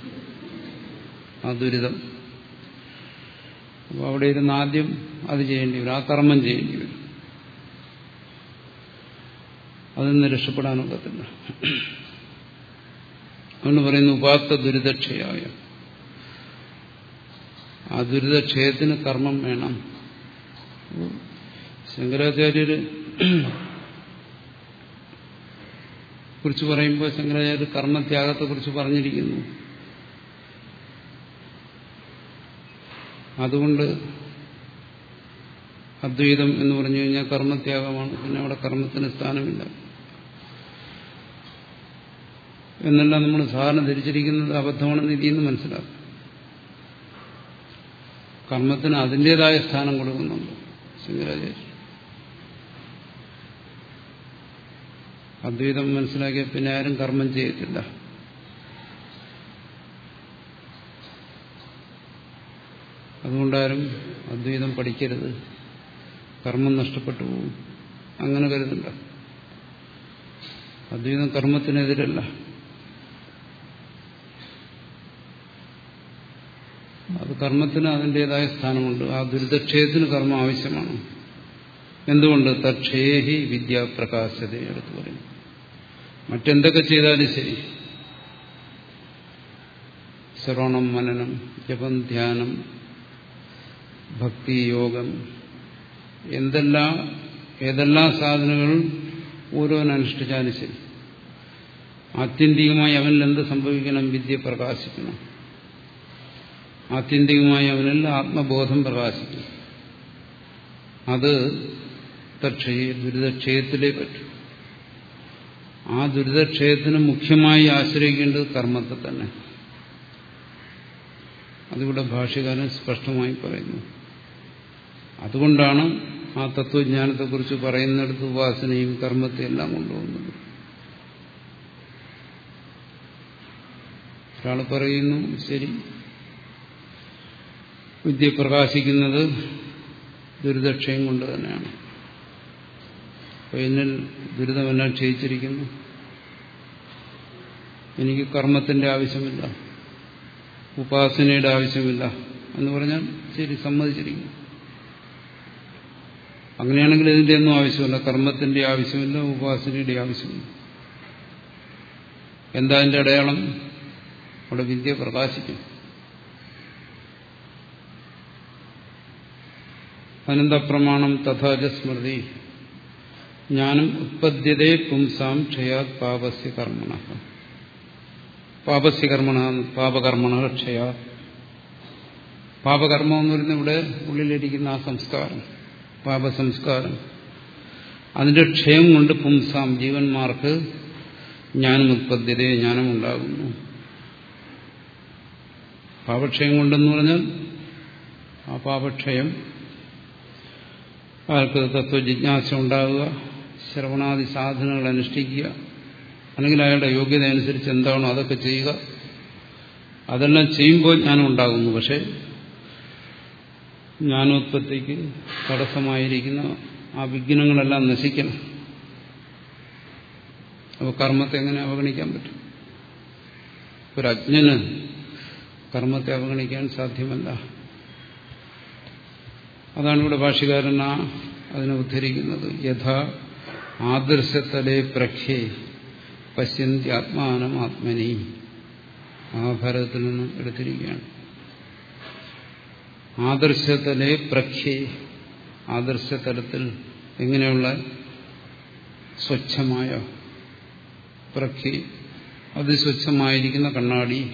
ആ ദുരിതം. അപ്പോൾ അവിടെ ഇരുന്ന് ആദ്യം അത് ചെയ്യേണ്ടി വരും ആ കർമ്മം ചെയ്യേണ്ടി വരും. അതിൽ നിന്ന് രക്ഷപ്പെടാനൊക്കത്തില്ല അതുകൊണ്ട് പറയുന്നു ഉപാത്ത ദുരിതക്ഷയായ. ആ ദുരിതക്ഷയത്തിന് കർമ്മം വേണം. ശങ്കരാചാര്യര് കുറിച്ച് പറയുമ്പോൾ ശങ്കരാചാര്യ കർമ്മത്യാഗത്തെ കുറിച്ച് പറഞ്ഞിരിക്കുന്നു. അതുകൊണ്ട് അദ്വൈതം എന്ന് പറഞ്ഞു കഴിഞ്ഞാൽ കർമ്മത്യാഗമാണ്. പിന്നെ അവിടെ കർമ്മത്തിന് സ്ഥാനമില്ല. എന്നല്ല നമ്മൾ സാധാരണ ധരിച്ചിരിക്കുന്നത് അബദ്ധമാണെന്ന് ഇതിൽ നിന്ന് മനസ്സിലാക്കും. കർമ്മത്തിന് അതിന്റെതായ സ്ഥാനം കൊടുക്കുന്നുണ്ട് ശങ്കരാചാര്യ അദ്വൈതം മനസ്സിലാക്കിയ പിന്നെ ആരും കർമ്മം ചെയ്യത്തില്ല. അതുകൊണ്ടാരും അദ്വൈതം പഠിക്കരുത്. കർമ്മം നഷ്ടപ്പെട്ടു പോകും. അങ്ങനെ കരുതണ്ട. അദ്വൈതം കർമ്മത്തിനെതിരല്ല. അത് കർമ്മത്തിന് അതിന്റെതായ സ്ഥാനമുണ്ട്. ആ ദുരിതക്ഷയത്തിന് കർമ്മം ആവശ്യമാണ്. എന്തുകൊണ്ട്? തക്ഷേഹി വിദ്യാപ്രകാശത എടുത്തു പറയും മറ്റെന്തൊക്കെ ചെയ്താലും ശരി. ശ്രവണം മനനം ജപം ധ്യാനം ഭക്തി യോഗം എന്തെല്ലാം ഏതെല്ലാം സാധനങ്ങളും ഓരോനുഷ്ഠിച്ചാലും ശരി. ആത്യന്തികമായി അവനിൽ എന്ത് സംഭവിക്കണം? വിദ്യ പ്രകാശിക്കണം. ആത്യന്തികമായി അവനിൽ ആത്മബോധം പ്രകാശിക്കണം. അത് തക്ഷയെ ദുരിതക്ഷയത്തിലേ പറ്റും. ആ ദുരിതക്ഷയത്തിന് മുഖ്യമായി ആശ്രയിക്കേണ്ടത് കർമ്മത്തെ തന്നെ. അതിവിടെ ഭാഷകാരൻ സ്പഷ്ടമായി പറയുന്നു. അതുകൊണ്ടാണ് ആ തത്വജ്ഞാനത്തെക്കുറിച്ച് പറയുന്നിടത്ത് ഉപാസനയും കർമ്മത്തെയും എല്ലാം കൊണ്ടുപോകുന്നത്. ഒരാൾ പറയുന്നു ശരി. വിദ്യ പ്രകാശിക്കുന്നത് ദുരിതക്ഷയം കൊണ്ട് തന്നെയാണ്. അപ്പോൾ എന്നിൽ ദുരിതമെല്ലാം ക്ഷയിച്ചിരിക്കുന്നു. എനിക്ക് കർമ്മത്തിന്റെ ആവശ്യമില്ല. ഉപാസനയുടെ ആവശ്യമില്ല. എന്ന് പറഞ്ഞാൽ ശരി സമ്മതിച്ചിരിക്കുന്നു. അങ്ങനെയാണെങ്കിൽ ഇതിന്റെ ഒന്നും ആവശ്യമില്ല. കർമ്മത്തിന്റെ ആവശ്യമില്ല ഉപാസനയുടെ ആവശ്യമില്ല. എന്താ അതിന്റെ അടയാളം? അവിടെ വിദ്യ പ്രകാശിക്കും അനന്തപ്രമാണം തഥാച സ്മൃതി. ജ്ഞാനം ഉത്പദ്യതേ പുംസാം ക്ഷയാത് പാപസ്യ കർമ്മണ. പാപസ്യ കർമ്മണ പാപകർമ്മണ ക്ഷയാ പാപകർമ്മം എന്ന് പറയുന്നത് ഇവിടെ ഉള്ളിലിരിക്കുന്ന ആ സംസ്കാരം. പാപസംസ്കാരം. അതിന്റെ ക്ഷയം കൊണ്ട് പുംസാം. ജീവന്മാർക്ക് ജ്ഞാനം ഉത്പദ്യതയെ ജ്ഞാനം ഉണ്ടാകുന്നു. പാപക്ഷയം കൊണ്ടെന്ന് പറഞ്ഞാൽ ആ പാപക്ഷയം അയാൾക്ക് തത്വജിജ്ഞാസ ഉണ്ടാകുക ശ്രവണാദി സാധനങ്ങൾ അനുഷ്ഠിക്കുക അല്ലെങ്കിൽ അയാളുടെ യോഗ്യത അനുസരിച്ച് എന്താണോ അതൊക്കെ ചെയ്യുക. അതെല്ലാം ചെയ്യുമ്പോൾ ജ്ഞാനം ഉണ്ടാകുന്നു. പക്ഷെ ജ്ഞാനോത്പത്തിക്ക് തടസ്സമായിരിക്കുന്ന ആ വിഘ്നങ്ങളെല്ലാം നശിക്കണം. അപ്പോൾ കർമ്മത്തെ എങ്ങനെ അവഗണിക്കാൻ പറ്റും? ഒരു അജ്ഞന് കർമ്മത്തെ അവഗണിക്കാൻ സാധ്യമല്ല. അതാണ് ഇവിടെ ഭാഷകാരൻ ആ അതിനെ ഉദ്ധരിക്കുന്നത്. യഥാ ആദർശത്തലേ പ്രഖ്യേ പശ്യന്തി ആത്മാനം ആത്മനി മഹാഭാരതത്തിൽ നിന്നും എടുത്തിരിക്കുകയാണ്. ആദർശതലെ പ്രഖ്യേ. ആദർശതലത്തിൽ എങ്ങനെയുള്ള സ്വച്ഛമായ പ്രഖ്യ. അതിസ്വച്ഛമായിരിക്കുന്ന കണ്ണാടി.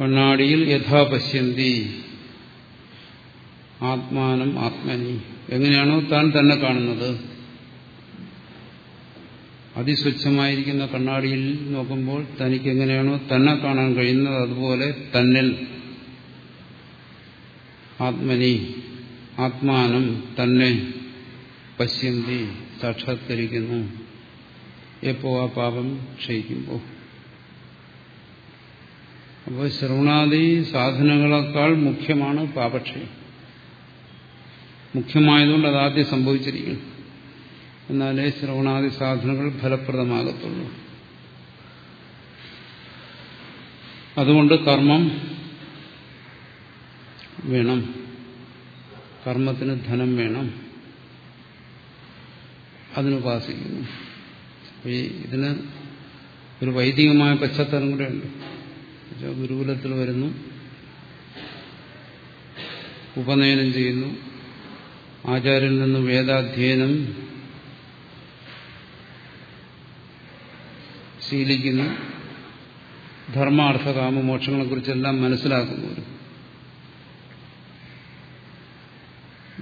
കണ്ണാടിയിൽ യഥാപശ്യന്തി ആത്മാനം ആത്മനി. എങ്ങനെയാണോ താൻ തന്നെ കാണുന്നത്. അതിസ്വച്ഛമായിരിക്കുന്ന കണ്ണാടിയിൽ നോക്കുമ്പോൾ തനിക്ക് എങ്ങനെയാണോ തന്നെ കാണാൻ കഴിയുന്നത്. അതുപോലെ തന്നിൽ ആത്മനി ആത്മാനം തന്നെ പശ്യന്തി സാക്ഷാത്കരിക്കുന്നു. എപ്പോ ആ പാപം ക്ഷയിക്കുമ്പോൾ അപ്പോൾ ശ്രവണാദി സാധനങ്ങളെക്കാൾ മുഖ്യമാണ് പാപക്ഷയം. മുഖ്യമായതുകൊണ്ട് അതാദ്യം സംഭവിച്ചിരിക്കുന്നു. എന്നാലേ ശ്രവണാദി സാധനങ്ങൾ ഫലപ്രദമാകത്തുള്ളൂ. അതുകൊണ്ട് കർമ്മം വേണം. കർമ്മത്തിന് ധനം വേണം. അതിനുപാസിക്കുന്നു ഈ ഇതിന് ഒരു വൈദികമായ പശ്ചാത്തലം കൂടെ ഉണ്ട് ഗുരുകുലത്തിൽ വരുന്നു. ഉപനയനം ചെയ്യുന്നു. ആചാര്യനിൽ നിന്ന് വേദാധ്യയനം ശീലിക്കുന്നു. ധർമാർത്ഥ കാമ മോക്ഷങ്ങളെക്കുറിച്ചെല്ലാം മനസ്സിലാക്കുന്നു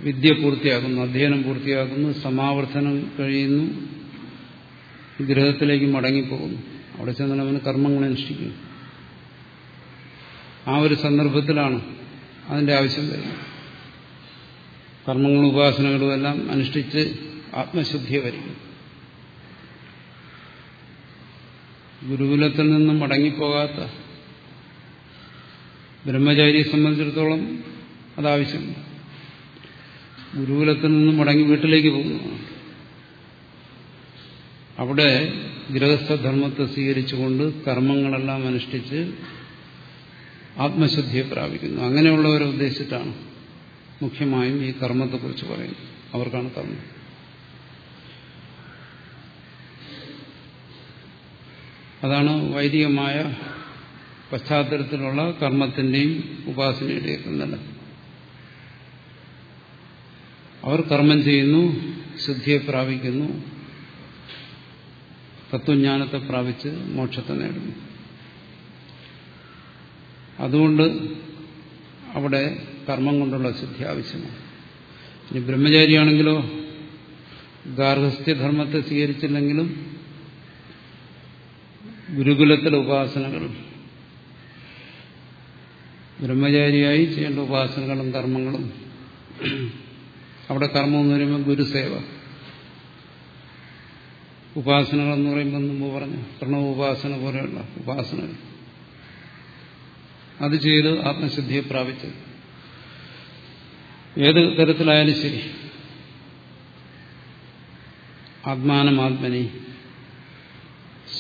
വിദ്യ പൂർത്തിയാക്കുന്നു അധ്യയനം പൂർത്തിയാക്കുന്നു സമാവർത്തനം കഴിയുന്നു ഗ്രഹത്തിലേക്ക് മടങ്ങിപ്പോകുന്നു. അവിടെ ചെന്നാൽ അവന് കർമ്മങ്ങൾ അനുഷ്ഠിക്കുന്നു. ആ ഒരു സന്ദർഭത്തിലാണ് അതിന്റെ ആവശ്യം വരുന്നത്. കർമ്മങ്ങളും ഉപാസനകളും എല്ലാം അനുഷ്ഠിച്ച് ആത്മശുദ്ധിയെ വരിക്കും ഗുരുകുലത്തിൽ നിന്നും മടങ്ങിപ്പോകാത്ത ബ്രഹ്മചാരിയെ സംബന്ധിച്ചിടത്തോളം അതാവശ്യമുണ്ട് ഗുരുകുലത്തിൽ നിന്നും മടങ്ങി വീട്ടിലേക്ക് പോകുന്നു. അവിടെ ഗൃഹസ്ഥധർമ്മത്തെ സ്വീകരിച്ചുകൊണ്ട് കർമ്മങ്ങളെല്ലാം അനുഷ്ഠിച്ച് ആത്മശുദ്ധിയെ പ്രാപിക്കുന്നു. അങ്ങനെയുള്ളവരെ ഉദ്ദേശിച്ചിട്ടാണ് മുഖ്യമായും ഈ കർമ്മത്തെക്കുറിച്ച് പറയുന്നത്. അവർക്കാണ് കർമ്മം. അതാണ് വൈദികമായ പശ്ചാത്തലത്തിലുള്ള കർമ്മത്തിന്റെയും ഉപാസനയുടെയൊക്കെ നില. അവർ കർമ്മം ചെയ്യുന്നു ശുദ്ധിയെ പ്രാപിക്കുന്നു തത്വജ്ഞാനത്തെ പ്രാപിച്ച് മോക്ഷത്തെ നേടുന്നു. അതുകൊണ്ട് അവിടെ കർമ്മം കൊണ്ടുള്ള ശുദ്ധി ആവശ്യമാണ്. ഇനി ബ്രഹ്മചാരിയാണെങ്കിലോ ഗാർഹസ്ഥ്യധർമ്മത്തെ സ്വീകരിച്ചില്ലെങ്കിലും ഗുരുകുലത്തിലെ ഉപാസനകൾ ബ്രഹ്മചാരിയായി ചെയ്യേണ്ട ഉപാസനകളും കർമ്മങ്ങളും അവിടെ കർമ്മം എന്ന് പറയുമ്പോൾ ഗുരുസേവ. ഉപാസനകൾ എന്ന് പറയുമ്പോൾ മുമ്പ് പറഞ്ഞു പ്രണവ ഉപാസന പോലെയുള്ള ഉപാസനകൾ. അത് ചെയ്ത് ആത്മശുദ്ധിയെ പ്രാപിച്ചത് ഏത് തരത്തിലായാലും ശരി. ആത്മാനം ആത്മനി.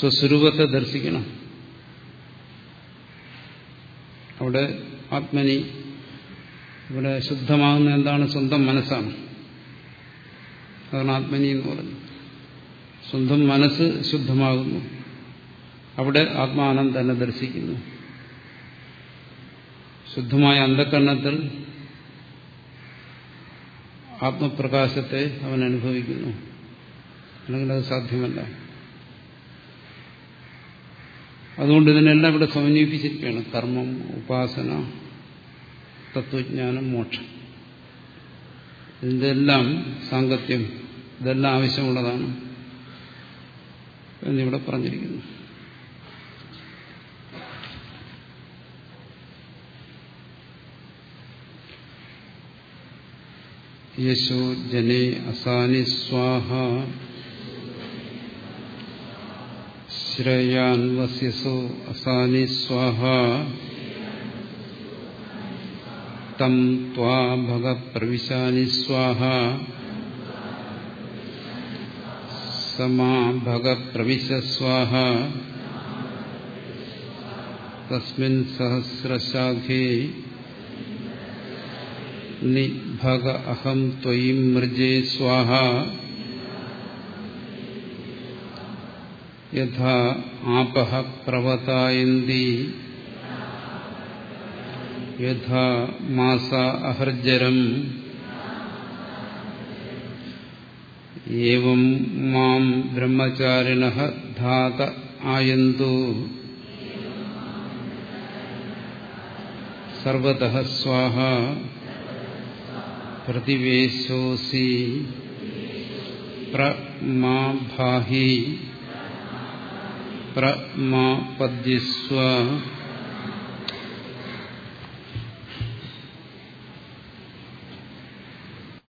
സ്വസ്വരൂപത്തെ ദർശിക്കണം. അവിടെ ആത്മനി ഇവിടെ ശുദ്ധമാകുന്ന എന്താണ് സ്വന്തം മനസ്സാണ്. അതാണ് ആത്മനി എന്ന് പറഞ്ഞു. സ്വന്തം മനസ്സ് ശുദ്ധമാകുന്നു. അവിടെ ആത്മാനം തന്നെ ദർശിക്കുന്നു. ശുദ്ധമായ അന്ധക്കരണത്തിൽ ആത്മപ്രകാശത്തെ അവൻ അനുഭവിക്കുന്നു. അല്ലെങ്കിൽ അത് സാധ്യമല്ല. അതുകൊണ്ട് ഇതിനെല്ലാം ഇവിടെ സമന്വയിപ്പിച്ചിരിക്കുകയാണ്. കർമ്മം ഉപാസന തത്വജ്ഞാനം മോക്ഷം. ഇതിന്റെ എല്ലാം സാങ്കത്യം ഇതെല്ലാം ആവശ്യമുള്ളതാണ് എന്നിവിടെ പറഞ്ഞിരിക്കുന്നു. യശോ ജനേ അസാനി സ്വാഹ. ശ്രേയാൻവസ്യസോ അസാനി സ്വാഹ. തം ത്വാ ഭഗ പ്രവിശാനി സ്വാഹ. समाभगप्रविश स्वाहा तस्मिन् सहस्रशाखे निभग अहं त्वयि मृजे स्वाहा। यथा आपः प्रवतायन्ति। यथा मासा अहर्जरम्। ഏവം മാം ബ്രഹ്മചാരിണ ധാത ആയന്തു സർവത സ്വാഹ പ്രതിവേശോസി പ്രമാഭാഹി പ്രമാപദ്യസ്വ